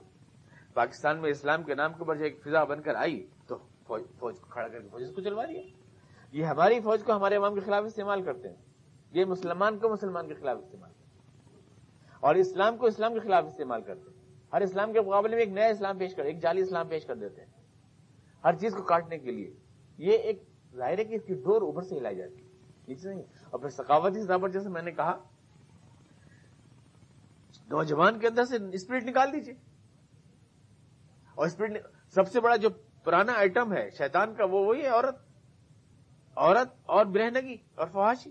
پاکستان میں اسلام کے نام کے اوپر جو ایک فضا بن کر آئی، تو فوج فوج کو کھڑا کر کے فوج کو چلوا دیا۔ یہ ہماری فوج کو ہمارے عوام کے خلاف استعمال کرتے ہیں۔ یہ مسلمان کو مسلمان کے خلاف استعمال کرتے اور اسلام کو اسلام کے خلاف استعمال کرتے ہیں۔ ہر اسلام کے مقابلے میں ایک نیا اسلام پیش کر، ایک جعلی اسلام پیش کر دیتے ہیں۔ ہر چیز کو کاٹنے کے لیے۔ یہ ایک ظاہر ہے کہ اس کی ڈور اوپر سے ہلائی جاتی ہے۔ نہیں؟ اور پھر ثقافتی سطح پر جیسے میں نے کہا، نوجوان کے اندر سے اسپرٹ نکال دیجیے اور اسپرٹ سب سے بڑا جو پرانا آئٹم ہے، شیطان کا، وہ وہی ہے، عورت۔ عورت اور برہنگی اور فواشی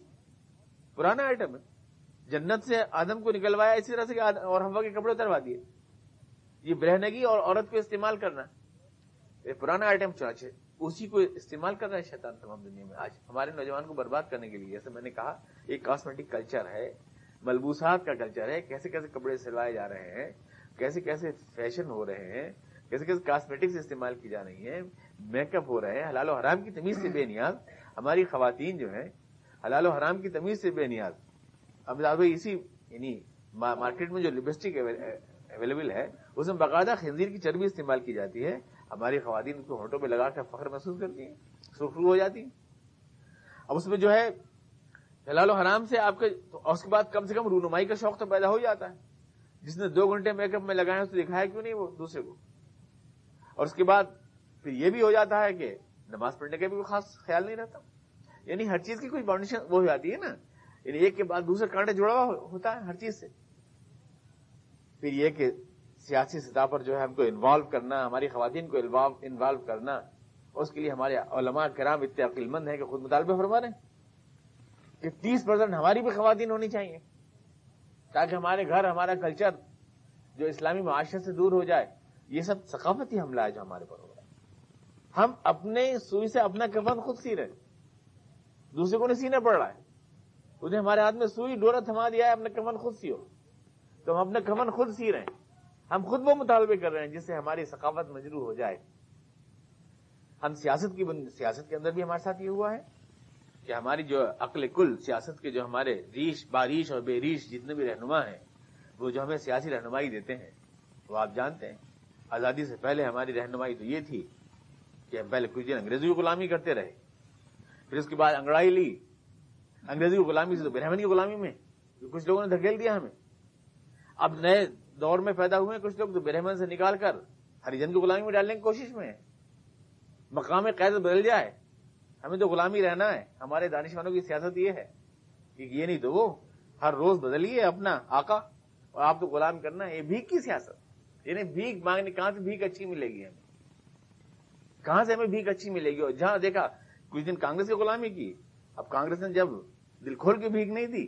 پرانا آئٹم ہے۔ جنت سے آدم کو نکلوایا، اسی طرح سے اور ہوا کے کپڑے اتروا دیے۔ یہ برہنگی اور عورت کو استعمال کرنا۔ یہ پرانا آئٹم چنانچہ اسی کو استعمال کر رہا ہے شیطان تمام دنیا میں۔ آج ہمارے نوجوان کو برباد کرنے کے لیے، جیسے میں نے کہا، ایک کاسمیٹک کلچر ہے، ملبوسات کا کلچر ہے، کیسے کیسے کپڑے سلوائے جا رہے ہیں، کیسے کیسے فیشن ہو رہے ہیں، کیسے کیسے کاسمیٹکس استعمال کی جا رہی ہیں میک اپ ہو رہے ہیں، حلال و حرام کی تمیز سے بے نیاز۔ ہماری خواتین جو ہیں حلال و حرام کی تمیز سے بے نیاز۔ اب اسی یعنی مارکیٹ میں جو لپسٹک اویلیبل ہے، اس میں باقاعدہ خنزیر کی چربی استعمال کی جاتی ہے۔ ہماری خواتین کو ہونٹوں پہ لگا کر فخر محسوس کرتی ہیں سرخرو ہو جاتی ہیں۔ اب اس میں جو ہے، حلال و حرام سے آپ کے اس کے بعد کم سے کم رونمائی کا شوق تو پیدا ہو جاتا ہے۔ جس نے دو گھنٹے میک اپ میں لگائے، اس دکھایا کیوں نہیں وہ دوسرے کو؟ اور اس کے بعد پھر یہ بھی ہو جاتا ہے کہ نماز پڑھنے کا بھی کوئی خاص خیال نہیں رہتا۔ یعنی ہر چیز کی کوئی باؤنڈیشن وہ ہو جاتی ہے نا۔ یعنی ایک کے بعد دوسرے کانٹے جڑا ہوا ہوتا ہے ہر چیز سے۔ پھر یہ کہ سیاسی سطح پر جو ہے ہم کو انوالو کرنا، ہماری خواتین کو انوالو کرنا، اس کے لیے ہمارے علماء کرام اتنے عقل مند ہیں کہ خود مطالبے فرما رہے ہیں۔ کہ تیس پرسینٹ ہماری بھی خواتین ہونی چاہیے۔ تاکہ ہمارے گھر، ہمارا کلچر جو اسلامی معاشرے سے دور ہو جائے۔ یہ سب ثقافتی حملہ ہے جو ہمارے پر ہو رہا ہے۔ ہم اپنے سوئی سے اپنا کفن خود سی رہے دوسرے کو نہیں سینا پڑ رہا ہے انہیں ہمارے ہاتھ میں سوئی ڈورا تھما دیا ہے اپنا کفن خود سی ہو تو ہم اپنا کفن خود سی رہے ہیں۔ ہم خود وہ مطالبے کر رہے ہیں جس سے ہماری ثقافت مجرو ہو جائے۔ ہم سیاست کی سیاست کے اندر بھی ہمارے ساتھ یہ ہوا ہے کہ ہماری جو عقل کل، سیاست کے جو ہمارے ریش، باریش اور بے ریش جتنے بھی رہنما ہیں، وہ جو ہمیں سیاسی رہنمائی دیتے ہیں، وہ آپ جانتے ہیں۔ آزادی سے پہلے ہماری رہنمائی تو یہ تھی کہ ہم پہلے کچھ دن انگریزی کی غلامی کرتے رہے۔ پھر اس کے بعد انگڑائی لی۔ انگریزی کی غلامی سے تو برہمن کی غلامی میں۔ کچھ لوگوں نے دھکیل دیا ہمیں۔ اب نئے دور میں پیدا ہوئے کچھ لوگ تو برہمن سے نکال کر ہریجن کی غلامی میں ڈالنے کی کوشش میں ہے مقام قید بدل جائے۔ ہمیں تو غلامی رہنا ہے۔ ہمارے دانشوانوں کی سیاست یہ ہے کہ یہ نہیں تو وہ ہر روز بدلیے اپنا آقا۔ اور آپ تو غلام کرنا ہے۔ یہ بھیک کی سیاست۔ یعنی بھیک مانگنے، کہاں سے بھیک اچھی ملے گی ہمیں؟ کہاں سے ہمیں بھیک اچھی ملے گی؟ اور جہاں دیکھا کچھ دن کانگریس کی غلامی کی۔ اب کانگریس نے جب دل کھول کے بھیک نہیں دی،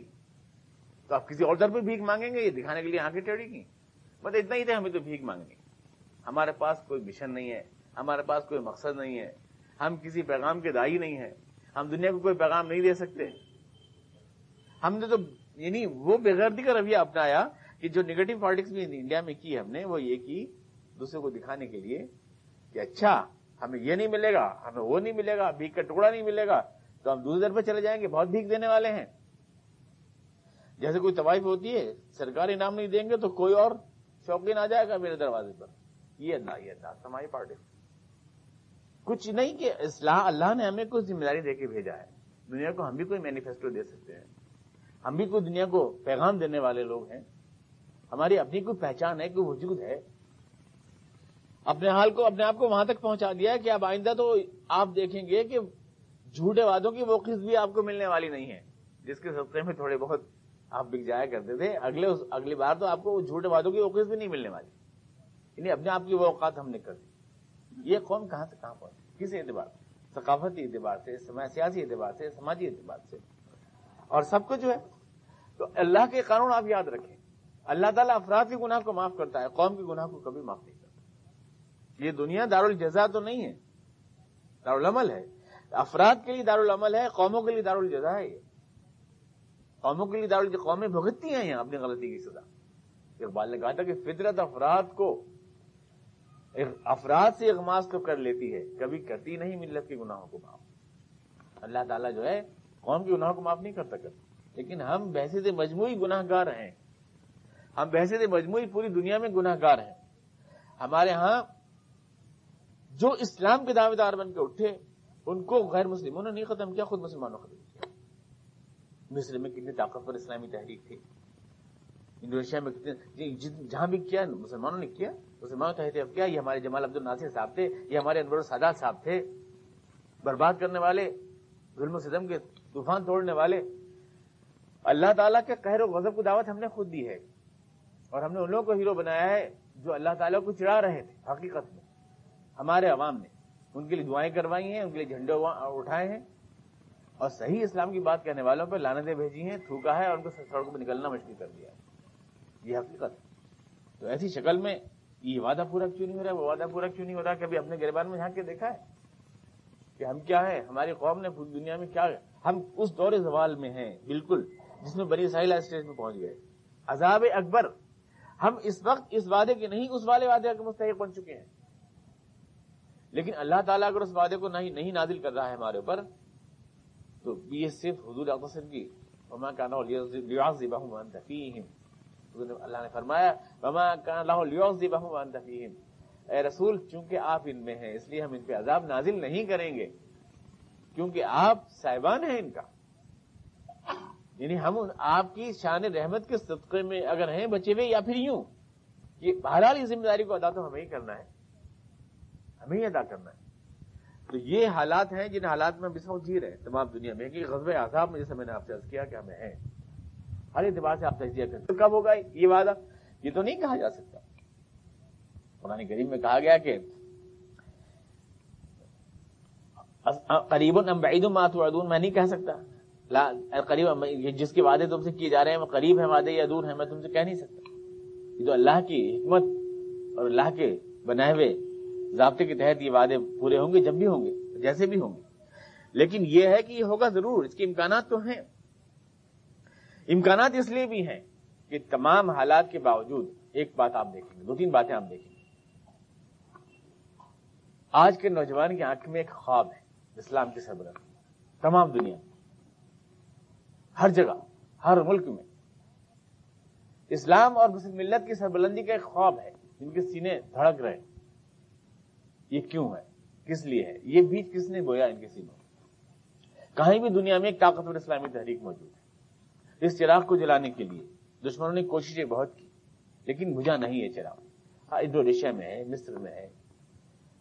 تو آپ کسی اور در پہ بھیک مانگیں گے؟ یہ دکھانے کے لیے آنکھیں ٹیڑھی کی مطلب اتنا ہی تھا، ہمیں تو بھیک مانگنی۔ ہمارے پاس کوئی مشن نہیں ہے، ہمارے پاس کوئی مقصد نہیں ہے۔ ہم کسی پیغام کے دائی نہیں ہیں۔ ہم دنیا کو کوئی پیغام نہیں دے سکتے۔ ہم نے تو یعنی وہ بےغیرتی کا رویہ اپنایا کہ جو نگیٹو پالیٹکس بھی انڈیا میں کی ہم نے، وہ یہ کی دوسرے کو دکھانے کے لیے کہ اچھا ہمیں یہ نہیں ملے گا، ہمیں وہ نہیں ملے گا بھیک کا ٹکڑا نہیں ملے گا، تو ہم دوسری در پہ چلے جائیں گے، بہت بھیک دینے والے ہیں۔ جیسے کوئی طوائف ہوتی ہے، سرکاری نام نہیں دیں گے تو کوئی اور شوقین آ جائے گا میرے دروازے پر۔ یہ اللہ یہ اللہ ہماری پارٹی کچھ نہیں کہ اصلاح، اللہ نے ہمیں کچھ ذمہ داری دے کے بھیجا ہے۔ دنیا کو ہم بھی کوئی مینیفیسٹو دے سکتے ہیں۔ ہم بھی کوئی دنیا کو پیغام دینے والے لوگ ہیں۔ ہماری اپنی کوئی پہچان ہے، کوئی وجود ہے اپنے حال کو، اپنے آپ کو وہاں تک پہنچا دیا کہ اب آئندہ تو آپ دیکھیں گے کہ جھوٹے وعدوں کی وہ قسط بھی آپ کو ملنے والی نہیں ہے، جس کے سستے میں تھوڑے بہت آپ بک جایا کرتے تھے۔ اگلے اگلی بار تو آپ کو جھوٹے وعدوں کی وہ قسط بھی نہیں ملنے والی۔ یعنی اپنے آپ کی وہ اوقات ہم نے کر دی۔ یہ قوم کہاں سے کہاں پہنچی؟ کس اعتبار سے؟ ثقافتی اعتبار سے سیاسی اعتبار سے، سماجی اعتبار سے۔ اور سب کچھ جو ہے، تو اللہ کے قانون آپ یاد رکھیں۔ اللہ تعالیٰ افراد کے گناہ کو معاف کرتا ہے، قوم کے گناہ کو کبھی معاف نہیں یہ دنیا دار الجزا تو نہیں ہے۔ دارالعمل ہے۔ افراد کے لیے دارالعمل ہے، قوموں کے لیے دار الجزا ہے۔ یہ قوموں کے لیے دار قومیں بھگتتی ہیں یہاں اپنی غلطی کی سزا۔ اقبال نے کہا تھا کہ فطرت افراد کو، افراد سے اغماس تو کر لیتی ہے۔ کبھی کرتی نہیں ملت کے گناہوں کو معاف۔ اللہ تعالیٰ جو ہے، قوم کے گناہوں کو معاف نہیں کر سکتا لیکن ہم بحثیت مجموعی گناہ گار ہیں۔ ہم بحثیت مجموعی پوری دنیا میں گناہ گار ہیں۔ ہمارے ہاں جو اسلام کے دعوے دار بن کے اٹھے، ان کو غیر مسلموں نے نہیں ختم کیا، خود مسلمانوں ختم کیا۔ مصر میں کتنی طاقتور اسلامی تحریک تھی۔ انڈونیشیا میں کتنے جی، جہاں بھی کیا، مسلمانوں نے کیا، مسلمانوں کہتے اب کیا؟ یہ ہمارے جمال عبد الناصر صاحب تھے، یہ ہمارے انور السادات صاحب تھے۔ برباد کرنے والے، ظلم و ستم کے طوفان توڑنے والے۔ اللہ تعالیٰ کے قہر و غضب کو دعوت ہم نے خود دی ہے۔ اور ہم نے ان لوگوں کو ہیرو بنایا ہے جو اللہ تعالیٰ کو چڑھا رہے تھے، حقیقت میں۔ ہمارے عوام نے ان کے لیے دعائیں کروائی ہیں، ان کے لیے جھنڈے اٹھائے ہیں۔ اور صحیح اسلام کی بات کہنے والوں پہ لانتیں بھیجی ہیں، تھوکا ہے اور ان کو سڑکوں پہ نکلنا مشکل کر دیا ہے۔ یہ حقیقت تو ایسی شکل میں یہ وعدہ پورا کیوں نہیں ہو رہا وہ وعدہ پورا کیوں نہیں ہو رہا کبھی اپنے گربان میں جھانک کے دیکھا ہے کہ ہم کیا ہے ہماری قوم نے پوری دنیا میں کیا ہم اس دور زوال میں ہیں، بالکل، جس میں بنی ساحلہ اسٹیج میں پہنچ گئے۔ عذاب اکبر، ہم اس وقت اس وعدے کے نہیں، اس والے وعدے کے مستحق بن چکے ہیں۔ لیکن اللہ تعالیٰ اگر اس وعدے کو نہیں نازل کر رہا ہے ہمارے اوپر، تو یہ صرف حضور اقسم کی۔ کا نو لیاز بہو اللہ نے فرمایا اے رسول، چونکہ آپ ان میں ہیں، اس لیے ہم ان پہ عذاب نازل نہیں کریں گے۔ کیونکہ آپ صاحبان ہیں ان کا۔ یعنی ہم آپ کی شان رحمت کے صدقے میں اگر ہیں، بچے ہوئے یا پھر یوں، یہ بہرحال اس ذمہ داری کو ادا تو ہمیں ہی کرنا ہے۔ ہمیں ہی ادا کرنا ہے۔ تو یہ حالات ہیں جن حالات میں ہم اس وقت جی رہے ہیں، تمام دنیا میں کہ غزب آزاد میں جیسے میں نے آپ سے عرض کیا کہ ہمیں ہیں۔ ہر اعتبار سے آپ تجزیہ کرتے کب ہوگا یہ وعدہ؟ یہ تو نہیں کہا جا سکتا۔ قرآن کریم میں کہا گیا کہ قریب بعید مات ادون میں نہیں کہہ سکتا۔ لا قریب جس کے وعدے تم سے کیے جا رہے ہیں، وہ قریب ہیں وعدے یا دور ہیں، میں تم سے کہہ نہیں سکتا۔ جو اللہ کی حکمت اور اللہ کے بنائے ہوئے ضابطے کے تحت یہ وعدے پورے ہوں گے، جب بھی ہوں گے، جیسے بھی ہوں گے۔ لیکن یہ ہے کہ یہ ہوگا ضرور، اس کے امکانات تو ہیں۔ امکانات اس لیے بھی ہیں کہ تمام حالات کے باوجود ایک بات آپ دیکھیں گے، دو تین باتیں آپ دیکھیں گے۔ آج کے نوجوان کی آنکھ میں ایک خواب ہے، اسلام کے سربراہ۔ تمام دنیا میں ہر جگہ، ہر ملک میں۔ اسلام اور مسلم ملت کی سربلندی کا ایک خواب ہے، جن کے سینے دھڑک رہے یہ کیوں ہے؟ کس لیے ہے؟ یہ بیج کس نے بویا ان کے سینوں کہیں بھی دنیا میں ایک طاقتور اسلامی تحریک موجود ہے۔ اس چراغ کو جلانے کے لیے دشمنوں نے کوششیں بہت کی، لیکن بجھا نہیں ہے چراغ۔ ہاں انڈونیشیا میں ہے، مصر میں ہے،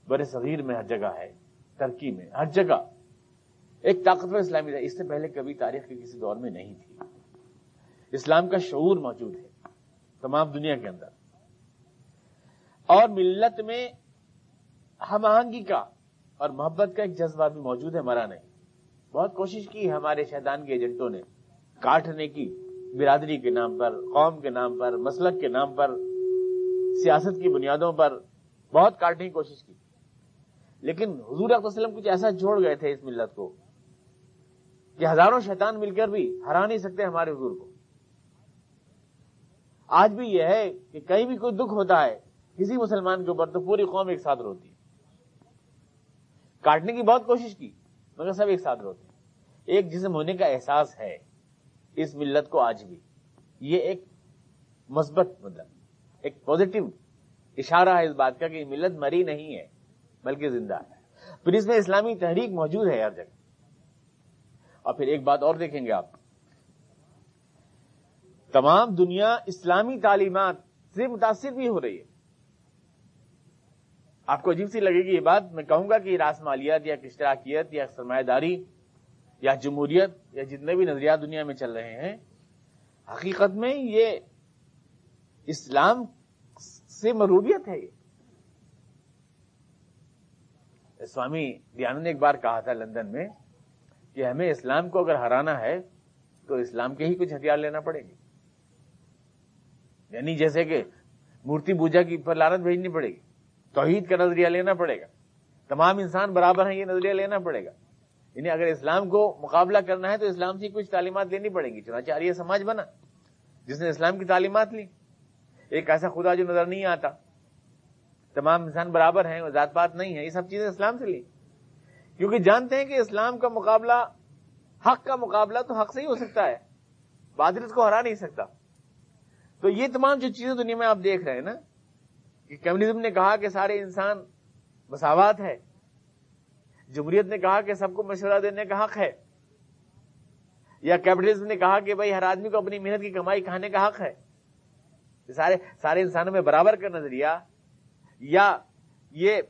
بر صغیر میں ہر جگہ ہے، ترکی میں ہر جگہ۔ ایک طاقتور اسلامی اس سے پہلے کبھی تاریخ کے کسی دور میں نہیں تھی۔ اسلام کا شعور موجود ہے تمام دنیا کے اندر۔ اور ملت میں ہم آہنگی کا اور محبت کا ایک جذبہ بھی موجود ہے مرا نہیں بہت کوشش کی ہمارے شیطان کے ایجنٹوں نے۔ کاٹنے کی، برادری کے نام پر، قوم کے نام پر، مسلک کے نام پر، سیاست کی بنیادوں پر بہت کاٹنے کی کوشش کی۔ لیکن حضور وسلم کچھ ایسا جوڑ گئے تھے اس ملت کو کہ ہزاروں شیطان مل کر بھی ہرا نہیں سکتے ہمارے حضور کو۔ آج بھی یہ ہے کہ کہیں بھی کوئی دکھ ہوتا ہے، کسی مسلمان کے اوپر تو پوری قوم ایک ساتھ روتی ہے۔ کاٹنے کی بہت کوشش کی، مگر سب ایک ساتھ روتے ہیں۔ ایک جسم ہونے کا احساس ہے اس ملت کو آج بھی۔ یہ ایک مثبت مطلب ایک پوزیٹو اشارہ ہے اس بات کا کہ ملت مری نہیں ہے، بلکہ زندہ ہے۔ پھر اس میں اسلامی تحریک موجود ہے ہر جگہ۔ اور پھر ایک بات اور دیکھیں گے آپ۔ تمام دنیا اسلامی تعلیمات سے متاثر بھی ہو رہی ہے۔ آپ کو عجیب سی لگے گی یہ بات، میں کہوں گا کہ راس مالیات یا اشتراکیت یا سرمایہ داری یا جمہوریت یا جتنے بھی نظریات دنیا میں چل رہے ہیں، حقیقت میں یہ اسلام سے مروبیت ہے یہ۔ سوامی دیانند نے ایک بار کہا تھا لندن میں کہ ہمیں اسلام کو اگر ہرانا ہے تو اسلام کے ہی کچھ ہتھیار لینا پڑے گی یعنی جیسے کہ مورتی پوجا کی پر لانت بھیجنی پڑے گی۔ توحید کا نظریہ لینا پڑے گا۔ تمام انسان برابر ہیں، یہ نظریہ لینا پڑے گا۔ یعنی اگر اسلام کو مقابلہ کرنا ہے تو اسلام سے کچھ تعلیمات لینی پڑے گی، چنانچہ آریہ سماج بنا۔ جس نے اسلام کی تعلیمات لی ایک ایسا خدا جو نظر نہیں آتا۔ تمام انسان برابر ہیں ذات پات نہیں ہے یہ سب چیزیں اسلام سے لی کیونکہ جانتے ہیں کہ اسلام کا مقابلہ، حق کا مقابلہ تو حق سے ہی ہو سکتا ہے۔ بادل اس کو ہرا نہیں سکتا۔ تو یہ تمام جو چیزیں دنیا میں آپ دیکھ رہے ہیں نا کہ کمیونزم نے کہا کہ سارے انسان مساوات ہے جمہوریت نے کہا کہ سب کو مشورہ دینے کا حق ہے۔ یا کیپٹلزم نے کہا کہ بھائی ہر آدمی کو اپنی محنت کی کمائی کھانے کا حق ہے۔ سارے سارے انسانوں میں برابر کا نظریہ یا یہ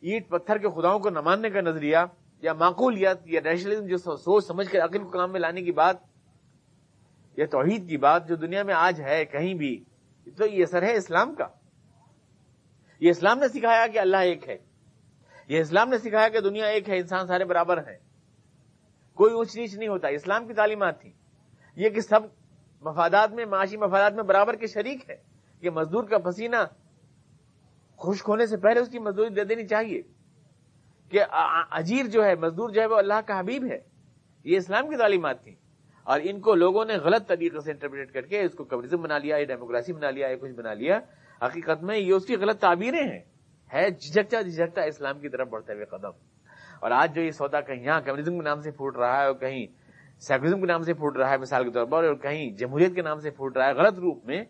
اینٹ پتھر کے خداؤں کو نہ ماننے کا نظریہ یا معقولیت یا نیشنلزم جو سوچ سمجھ کر عقل کو کام میں لانے کی بات یا توحید کی بات جو دنیا میں آج ہے کہیں بھی، تو یہ اثر ہے اسلام کا۔ یہ اسلام نے سکھایا کہ اللہ ایک ہے۔ یہ اسلام نے سکھایا کہ دنیا ایک ہے، انسان سارے برابر ہیں۔ کوئی اونچ نیچ نہیں ہوتا۔ اسلام کی تعلیمات تھی یہ کہ سب مفادات میں، معاشی مفادات میں برابر کے شریک ہے کہ مزدور کا پسینہ خشک ہونے سے پہلے اس کی مزدوری دے دینی چاہیے۔ کہ اجیر جو ہے، مزدور جو ہے، وہ اللہ کا حبیب ہے۔ یہ اسلام کی تعلیمات تھی اور ان کو لوگوں نے غلط طریقے سے انٹرپریٹ کر کے اس کو کمیونزم بنا لیا یا ڈیموکریسی بنا لیا یا کچھ بنا لیا۔ حقیقت میں یہ اس کی غلط تعبیریں ہیں۔ ہے جھجکتا جھجکتا اسلام کی طرف بڑھتے ہوئے قدم۔ اور آج جو یہ سودا کہیں یہاں کمیونزم کے نام سے پھوٹ رہا ہے اور کہیں سیکولرزم کے نام سے پھوٹ رہا ہے مثال کے طور پر، اور کہیں جمہوریت کے نام سے پھوٹ رہا ہے غلط روپ میں،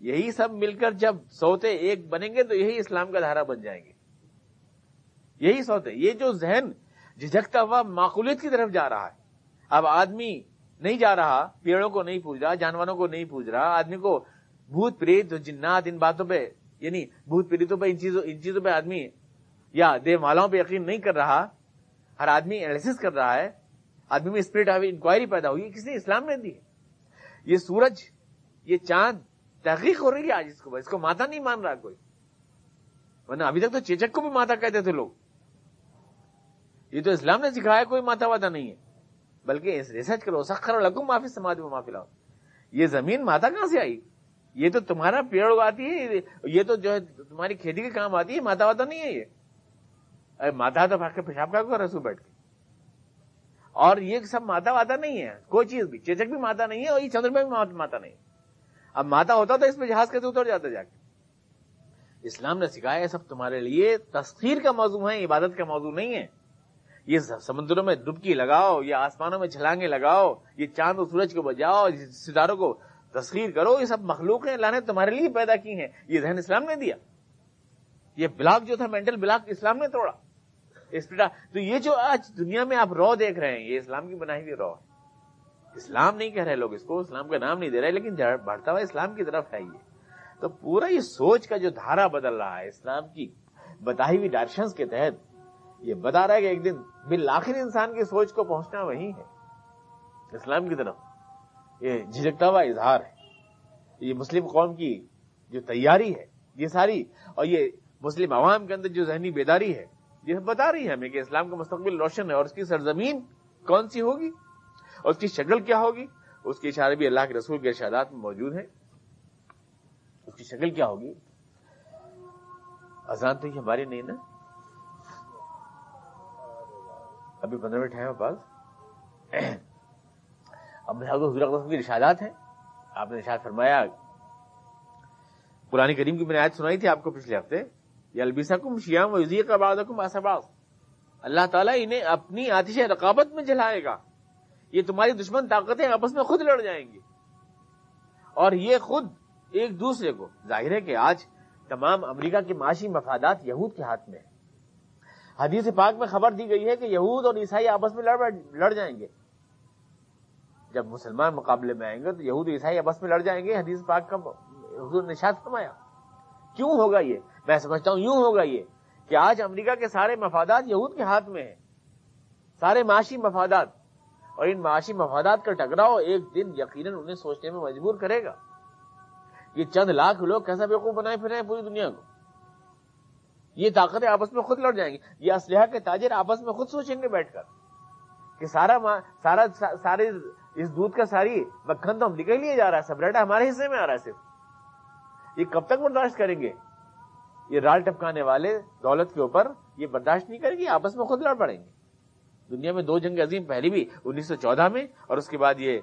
یہی سب مل کر جب سوتے ایک بنیں گے تو یہی اسلام کا دھارا بن جائیں گے۔ یہی سوتے یہ جو ذہن جھجکتا ہوا معقولیت کی طرف جا رہا ہے۔ اب آدمی نہیں جا رہا، پیڑوں کو نہیں پوچھ رہا، جانوروں کو نہیں پوچھ رہا، آدمی کو بھوت پریت جنات ان باتوں پہ یعنی بھوت پریتوں پہ ان چیزوں ان چیزوں پہ آدمی یا دیو مالاؤں پہ یقین نہیں کر رہا، ہر آدمی اینالس کر رہا ہے، آدمی میں اسپرٹ آف انکوائری پیدا ہوئی کس نے اسلام نے دی؟ یہ سورج، یہ چاند تحقیق ہو رہی ہے آج اس کو اس کو ماتا نہیں مان رہا کوئی۔ ورنہ ابھی تک تو چیچک کو بھی ماتا کہتے تھے لوگ۔ یہ تو اسلام نے سکھایا، کوئی ماتا واتا نہیں ہے۔ بلکہ ریسرچ کرو سخر لگو معافی سماج میں معافی لاؤ یہ زمین ماتا کہاں سے آئی؟ یہ تو تمہارا پیڑ اگاتی ہے، یہ تو جو ہے تمہاری کھیتی کے کام آتی ہے ماتا واتا نہیں ہے یہ۔ ارے ماتا تو کے پیشاب کا کو رسو بیٹھ کے۔ اور یہ سب ماتا واتا نہیں ہے، کوئی چیز بھی۔ چیچک بھی ماتا نہیں ہے اور یہ چندر میں بھی ماتا نہیں ہے۔ اب ماتا ہوتا تو اس پہ جہاز کیسے اتر جاتا جا کے؟ اسلام نے سکھایا یہ سب تمہارے لیے تسخیر کا موضوع ہے، عبادت کا موضوع نہیں ہے۔ یہ سمندروں میں ڈبکی لگاؤ یا آسمانوں میں چھلانگے لگاؤ، یہ چاند و سورج کو بجاؤ ستاروں کو تسخیر کرو یہ سب مخلوق ہیں اللہ نے تمہارے لیے پیدا کی ہیں۔ یہ ذہن اسلام نے دیا۔ یہ بلاک جو تھا مینٹل بلاک اسلام نے توڑا۔ تو یہ جو آج دنیا میں آپ رو دیکھ رہے ہیں، یہ اسلام کی بنائی ہوئی رو ہے۔ اسلام نہیں کہہ رہے لوگ اس کو، اسلام کا نام نہیں دے رہے، لیکن بڑھتا ہوا اسلام کی طرف ہے یہ۔ تو پورا یہ سوچ کا جو دھارا بدل رہا ہے، اسلام کی بتائی ہوئی ڈائریکشن کے تحت، یہ بتا رہا ہے کہ ایک دن بالآخر انسان کی سوچ کو پہنچنا وہی ہے۔ اسلام کی طرف۔ یہ جھجکتا ہوا اظہار ہے۔ یہ مسلم قوم کی جو تیاری ہے، یہ ساری، اور یہ مسلم عوام کے اندر جو ذہنی بیداری ہے، یہ بتا رہی ہے ہمیں کہ اسلام کا مستقبل روشن ہے اور اس کی سرزمین کون سی ہوگی؟ اور اس کی شکل کیا ہوگی؟ اس کے اشارے بھی اللہ کے رسول کے ارشادات میں موجود ہیں۔ اس کی شکل کیا ہوگی؟ اذان تو یہ ہماری نہیں نا؟ ابھی پندرہ منٹ ہیں پاس اب حضور کی ارشادات ہیں۔ آپ نے ارشاد فرمایا۔ پرانی کریم کی میں نے آج سنائی تھی آپ کو پچھلے ہفتے۔ یہ البیسا کم شیام وزیر کا باد آسباز اللہ تعالیٰ انہیں اپنی آتش رقابت میں جلائے گا۔ یہ تمہاری دشمن طاقتیں آپس میں خود لڑ جائیں گی۔ اور یہ خود ایک دوسرے کو۔ ظاہر ہے کہ آج تمام امریکہ کے معاشی مفادات یہود کے ہاتھ میں ہیں۔ حدیث پاک میں خبر دی گئی ہے کہ یہود اور عیسائی آپس میں لڑ جائیں گے۔ جب مسلمان مقابلے میں آئیں گے تو یہود عیسائی آپس میں لڑ جائیں گے، حدیث پاک کا حضور نشاد فرمایا۔ کیوں ہوگا یہ؟ میں سمجھتا ہوں یوں ہوگا یہ کہ آج امریکہ کے سارے مفادات یہود کے ہاتھ میں ہیں۔ سارے معاشی مفادات۔ اور ان معاشی مفادات کا ٹکراؤ ایک دن یقیناً انہیں سوچنے میں مجبور کرے گا۔ یہ چند لاکھ لوگ کیسا بیوقوف بنائے پھر رہے ہیں پوری دنیا کو؟ یہ طاقتیں آپس میں خود لڑ جائیں گی۔ یہ اسلحہ کے تاجر آپس میں خود سوچیں گے بیٹھ کر کہ سارا سارا سارے اس دودھ کا ساری مکھن تو ہم نکل لیے جا رہا ہے سب ریٹا ہمارے حصے میں آ رہا ہے صرف۔ یہ کب تک برداشت کریں گے؟ یہ رال ٹپکانے والے دولت کے اوپر یہ برداشت نہیں کریں گے، آپس میں خود لڑ پڑیں گے۔ دنیا میں دو جنگ عظیم، پہلی بھی انیس سو چودہ میں، اور اس کے بعد یہ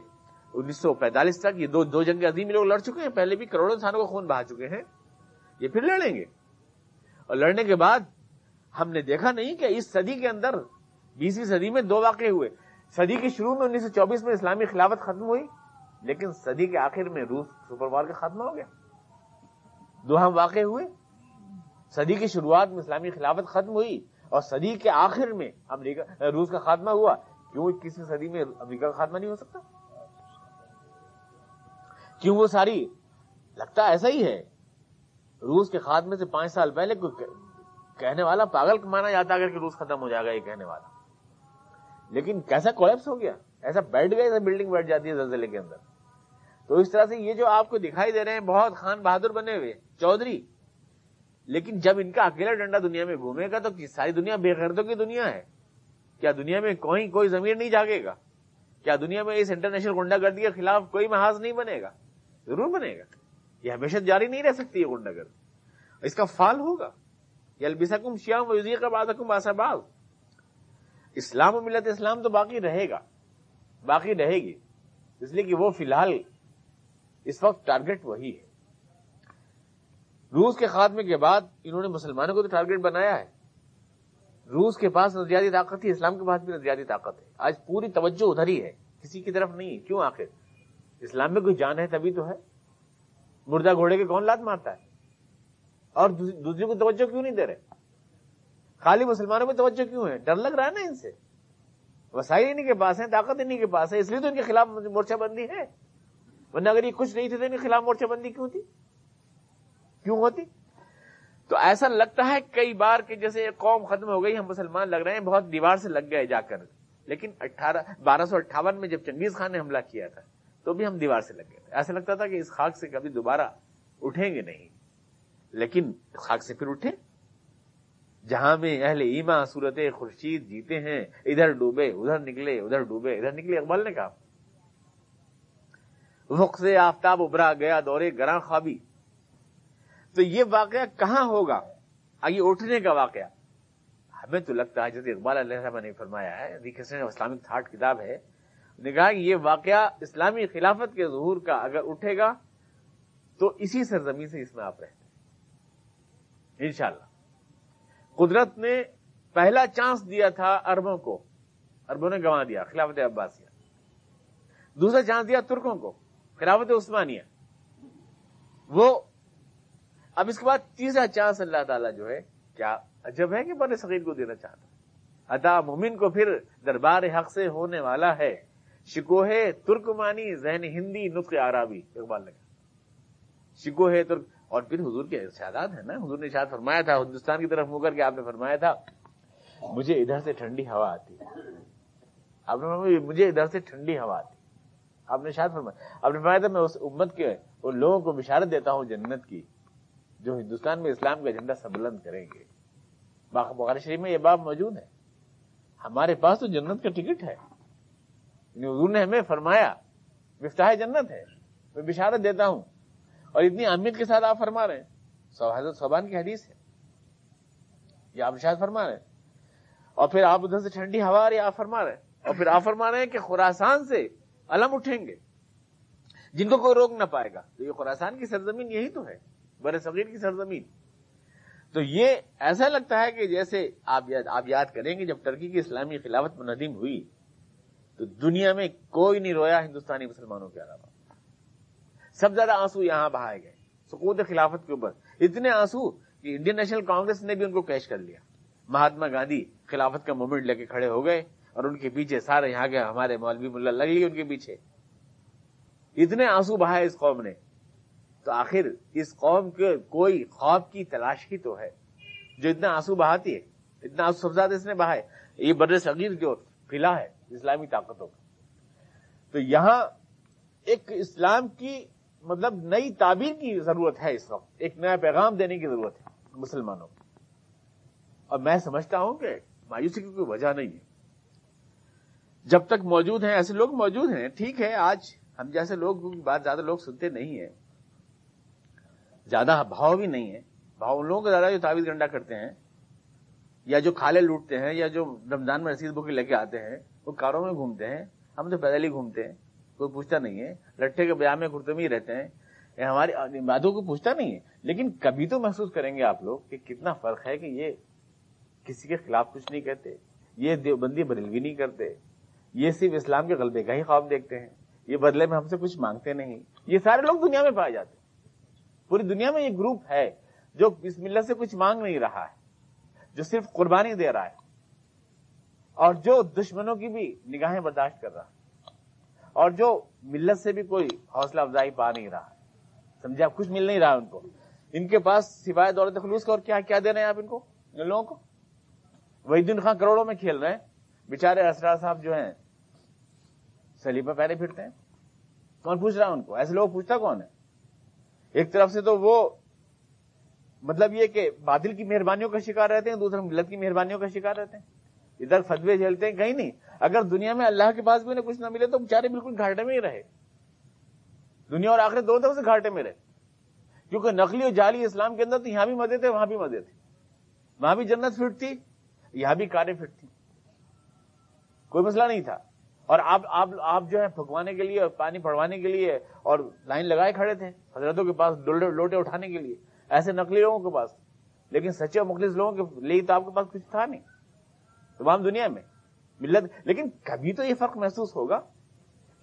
انیس سو پینتالیس تک یہ دو دو جنگ عظیم لوگ لڑ چکے ہیں۔ پہلے بھی کروڑوں انسانوں کو خون بہا چکے ہیں۔ یہ پھر لڑیں گے۔ اور لڑنے کے بعد ہم نے دیکھا نہیں کہ اس صدی کے اندر بیسویں صدی میں دو واقع ہوئے۔ صدی کے شروع میں انیس سو چوبیس میں اسلامی خلافت ختم ہوئی، لیکن صدی کے آخر میں روس سپر وار کا ختم ہو گیا۔ دو ہم واقع ہوئے۔ صدی کی شروعات میں اسلامی خلافت ختم ہوئی اور صدی کے آخر میں امریکہ، روس کا خاتمہ ہوا۔ کیوں کسی صدی میں امریکہ کا خاتمہ نہیں ہو سکتا؟ کیوں وہ ساری، لگتا ایسا ہی ہے۔ روس کے خاتمے سے پانچ سال پہلے کوئی کہنے والا پاگل مانا جاتا اگر کہ روس ختم ہو جائے گا، یہ کہنے والا۔ لیکن کیسا کولیپس ہو گیا؟ ایسا بیٹھ گیا ایسا بلڈنگ بیٹھ جاتی ہے زلزلے کے اندر۔ تو اس طرح سے یہ جو آپ کو دکھائی دے رہے ہیں، بہت خان بہادر بنے ہوئے، چودھری۔ لیکن جب ان کا اکیلا ڈنڈا دنیا میں گھومے گا تو ساری دنیا بے غیرتوں کی دنیا ہے۔ کیا دنیا میں کوئی کوئی زمین نہیں جاگے گا؟ کیا دنیا میں اس انٹرنیشنل گنڈا گردی کے خلاف کوئی محاذ نہیں بنے گا؟ ضرور بنے گا۔ یہ ہمیشہ جاری نہیں رہ سکتی یہ گنڈا گرد اس کا فال ہوگا۔ یہ البسا کم شیام وزیر کا باز آسا باز اسلام و ملت اسلام تو باقی رہے گا، باقی رہے گی۔ اس لیے کہ وہ فی الحال اس وقت ٹارگٹ وہی ہے۔ روس کے خاتمے کے بعد انہوں نے مسلمانوں کو تو ٹارگیٹ بنایا ہے۔ روس کے پاس نظریاتی طاقت تھی، اسلام کے پاس بھی نظریاتی طاقت ہے۔ آج پوری توجہ ادھر ہی ہے، کسی کی طرف نہیں کیوں آخر؟ اسلام میں کوئی جان ہے تبھی تو ہے۔ مردہ گھوڑے کے کون لات مارتا ہے؟ اور دوسری کو توجہ کیوں نہیں دے رہے؟ خالی مسلمانوں کو توجہ کیوں ہے؟ ڈر لگ رہا ہے نا ان سے۔ وسائل انہیں کے پاس ہیں، طاقت انہیں کے پاس ہے اس لیے تو ان کے خلاف مورچہ بندی ہے۔ ورنہ اگر یہ کچھ نہیں تھے تو ان کے خلاف مورچہ بندی کیوں تھی؟ کیوں ہوتی؟ تو ایسا لگتا ہے کئی بار کہ جیسے قوم ختم ہو گئی، ہم مسلمان لگ رہے ہیں، بہت دیوار سے لگ گئے جا کر۔ لیکن اٹھارہ، بارہ سو اٹھاون میں جب چنگیز خان نے حملہ کیا تھا، تو بھی ہم دیوار سے لگ گئے تھے۔ ایسا لگتا تھا کہ اس خاک سے کبھی دوبارہ اٹھیں گے نہیں۔ لیکن خاک سے پھر اٹھے۔ جہاں میں اہل ایما صورت خورشید جیتے ہیں، ادھر ڈوبے، ادھر نکلے، ادھر ڈوبے، ادھر نکلے، اقبال نے کہا۔ وقت سے آفتاب ابھرا گیا، دورے گراں خوابی تو یہ واقعہ کہاں ہوگا؟ آگے اٹھنے کا واقعہ۔ ہمیں تو لگتا ہے جیسے اقبال علیہ صاحب نے فرمایا ہے اسلامک تھاٹ کتاب ہے نے کہا کہ یہ واقعہ اسلامی خلافت کے ظہور کا اگر اٹھے گا، تو اسی سرزمین سے اس میں آپ رہتے ہیں۔ انشاءاللہ۔ قدرت نے پہلا چانس دیا تھا اربوں کو۔ اربوں نے گنوا دیا، خلافت عباسیہ۔ دوسرا چانس دیا ترکوں کو، خلافت عثمانیہ۔ وہ، اب اس کے بعد تیسرا چانس اللہ تعالیٰ جو ہے، کیا عجب ہے کہ بر صغیر کو دینا چاہتا۔ ادا مومن کو پھر دربار حق سے ہونے والا ہے۔ شکوہ ترکمانی ذہن ہندی، نطق عربی، اقبال نے شکوہ ترک اور پھر حضور کے ارشادات ہیں نا؟ حضور نے ارشاد فرمایا تھا، ہندوستان کی طرف مو کر کے آپ نے فرمایا تھا، مجھے ادھر سے ٹھنڈی ہوا آتی۔ آپ نے مجھے ادھر سے ٹھنڈی ہوا آتی۔ آپ نے شاد فرمایا، آپ نے فرمایا تھا، میں اس امت کے، ان لوگوں کو بشارت دیتا ہوں جنت کی، جو ہندوستان میں اسلام کا ایجنڈا سبلند کریں گے۔ بخار شریف میں یہ باب موجود ہے۔ ہمارے پاس تو جنت کا ٹکٹ ہے۔ یعنی حضور نے ہمیں فرمایا، مفتاح جنت ہے، میں بشارت دیتا ہوں۔ اور اتنی اہمیت کے ساتھ آپ فرما رہے ہیں۔ حضرت صوبان کی حدیث ہے۔ یہ آپ شاید فرما رہے ہیں۔ اور پھر آپ ادھر سے ٹھنڈی ہوا رہی آپ فرما رہے ہیں۔ اور پھر آپ فرما رہے ہیں کہ خوراسان سے علم اٹھیں گے۔ جن کو کوئی روک نہ پائے گا۔ تو یہ خوراسان کی سرزمین یہی تو ہے، بر صغیر کی سرزمین۔ تو یہ ایسا لگتا ہے کہ جیسے آپ یاد آپ یاد کریں گے جب ٹرکی کی اسلامی خلافت منظم ہوئی، تو دنیا میں کوئی نہیں رویا ہندوستانی مسلمانوں کے علاوہ۔ سب زیادہ آنسو یہاں بہائے گئے سکوت خلافت کے اوپر۔ اتنے آنسو کہ انڈین نیشنل کانگریس نے بھی ان کو کیش کر لیا۔ مہاتما گاندھی خلافت کا موومنٹ لے کے کھڑے ہو گئے اور ان کے پیچھے سارے یہاں کے ہمارے مولوی ملا لگ لی ان کے پیچھے۔ اتنے آنسو بہائے اس قوم نے۔ تو آخر اس قوم کے کوئی خواب کی تلاش ہی تو ہے۔ جو اتنا آنسو بہاتی ہے، اتنا آنسو سب زیادہ اس نے بہائے۔ یہ بر صغیر جو پھیلا ہے، اسلامی طاقتوں کا۔ تو یہاں ایک اسلام کی مطلب نئی تعبیر کی ضرورت ہے اس وقت۔ ایک نیا پیغام دینے کی ضرورت ہے مسلمانوں کو۔ اور میں سمجھتا ہوں کہ مایوسی کی کوئی وجہ نہیں ہے۔ جب تک موجود ہیں، ایسے لوگ موجود ہیں۔ ٹھیک ہے، آج ہم جیسے لوگ بات زیادہ لوگ سنتے نہیں ہیں۔ زیادہ بھاؤ بھی نہیں ہے۔ بھاؤ ان لوگوں کا زیادہ جو تعویذ گنڈا کرتے ہیں، یا جو کھالے لوٹتے ہیں، یا جو رمضان میں رسید بکی لے کے آتے ہیں، وہ کاروں میں گھومتے ہیں۔ ہم تو پیدل ہی گھومتے ہیں۔ کوئی پوچھتا نہیں ہے۔ لٹھے کے بیام میں ہی رہتے ہیں۔ ہماری باتوں کو پوچھتا نہیں ہے۔ لیکن کبھی تو محسوس کریں گے آپ لوگ کہ کتنا فرق ہے کہ یہ کسی کے خلاف کچھ نہیں کہتے، یہ دیوبندی بریلوی نہیں کرتے۔ یہ صرف اسلام کے غلبے کا ہی خواب دیکھتے ہیں۔ یہ بدلے میں ہم سے کچھ مانگتے نہیں۔ یہ سارے لوگ دنیا میں پائے جاتے پوری دنیا میں یہ گروپ ہے جو اس ملت سے کچھ مانگ نہیں رہا ہے، جو صرف قربانی دے رہا ہے اور جو دشمنوں کی بھی نگاہیں برداشت کر رہا ہے۔ اور جو ملت سے بھی کوئی حوصلہ افزائی پا نہیں رہا سمجھے؟ آپ کچھ مل نہیں رہا ان کو۔ ان کے پاس سوائے دولت خلوص کا اور کیا کیا دے رہے ہیں آپ ان کو؟ ان لوگوں کو؟ وہی دن خان کروڑوں میں کھیل رہے ہیں۔ بےچارے اسرار صاحب جو ہیں سلیپا پہلے پھرتے ہیں۔ کون پوچھ رہا ہے ان کو؟ ایسے لوگ پوچھتا کون ہے؟ ایک طرف سے تو وہ مطلب یہ کہ بادل کی مہربانیوں کا شکار رہتے ہیں، دوسرے ملت کی مہربانیوں کا شکار رہتے ہیں۔ ادھر فتوے جھیلتے ہیں، کہیں نہیں۔ اگر دنیا میں اللہ کے پاس بھی انہیں کچھ نہ ملے تو بےچارے بالکل گھاٹے میں ہی رہے۔ دنیا اور آخر دو طرف سے گھاٹے میں رہے۔ کیونکہ نقلی اور جعلی اسلام کے اندر تو یہاں بھی مزے تھے، وہاں بھی مزے تھے۔ وہاں بھی جنت فٹ تھی یہاں بھی کاریں فٹ تھی کوئی مسئلہ نہیں تھا۔ اور آپ آپ آپ جو ہے پھکوانے کے لیے اور پانی پڑوانے کے لیے اور لائن لگائے کھڑے تھے حضرتوں کے پاس لوٹے اٹھانے کے لیے۔ ایسے نقلی لوگوں کے پاس۔ لیکن سچے اور مخلص لوگوں کے لیے تو آپ کے پاس کچھ تھا نہیں۔ تمام دنیا میں۔ ملت۔ لیکن کبھی تو یہ فرق محسوس ہوگا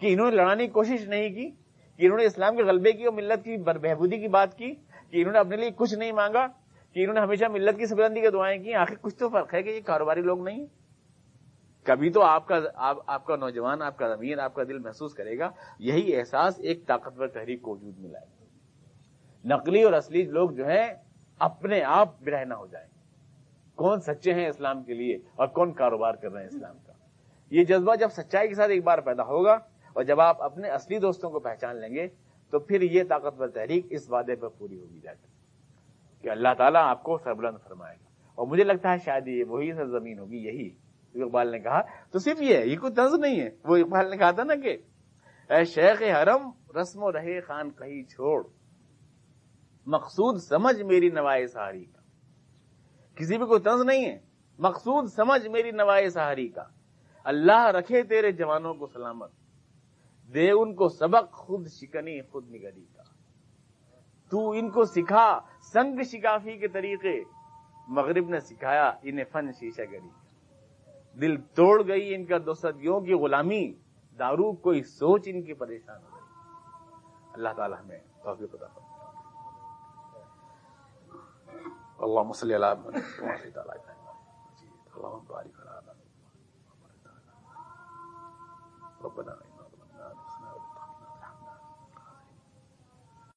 کہ انہوں نے لڑانے کی کوشش نہیں کی، کہ انہوں نے اسلام کے غلبے کی اور ملت کی بہبودی کی بات کی، کہ انہوں نے اپنے لیے کچھ نہیں مانگا، کہ انہوں نے ہمیشہ ملت کی سبلندی کی دعائیں کی۔ آخر کچھ تو فرق ہے کہ یہ کاروباری لوگ نہیں کبھی تو آپ کا آپ کا نوجوان، آپ کا زمین آپ کا دل محسوس کرے گا۔ یہی احساس ایک طاقتور تحریک کو وجود ملا ہے نقلی اور اصلی لوگ جو ہیں، اپنے آپ برہنا ہو جائیں۔ کون سچے ہیں اسلام کے لیے اور کون کاروبار کر رہے ہیں اسلام کا یہ جذبہ جب سچائی کے ساتھ ایک بار پیدا ہوگا اور جب آپ اپنے اصلی دوستوں کو پہچان لیں گے، تو پھر یہ طاقتور تحریک اس وعدے پر پوری ہوگی جا کہ اللہ تعالیٰ آپ کو سربلند فرمائے گا۔ اور مجھے لگتا ہے شاید یہ وہی سرزمین ہوگی، یہی۔ اقبال نے کہا، تو صرف یہ یہ کوئی طنز نہیں ہے۔ وہ اقبال نے کہا تھا نا کہ، اے شیخ حرم، رسم و رہے خان کہیں چھوڑ۔ مقصود سمجھ میری نوائے سہاری کا۔ کسی بھی کوئی طنز نہیں ہے۔ مقصود سمجھ میری نوائے سہاری کا۔ اللہ رکھے تیرے جوانوں کو سلامت۔ دے ان کو سبق، خود شکنی، خود نگری کا۔ تو ان کو سکھا سنگ شکافی کے طریقے۔ مغرب نے سکھایا انہیں فن شیشہ گری۔ دل توڑ گئی ان کا دو صدیوں کی غلامی۔ دارو کوئی سوچ ان کی پریشان ہو گئی۔ اللہ تعالی ہمیں توفیق عطا فرمائے۔ اللهم صل على محمد وعلى آل محمد اللهم بارك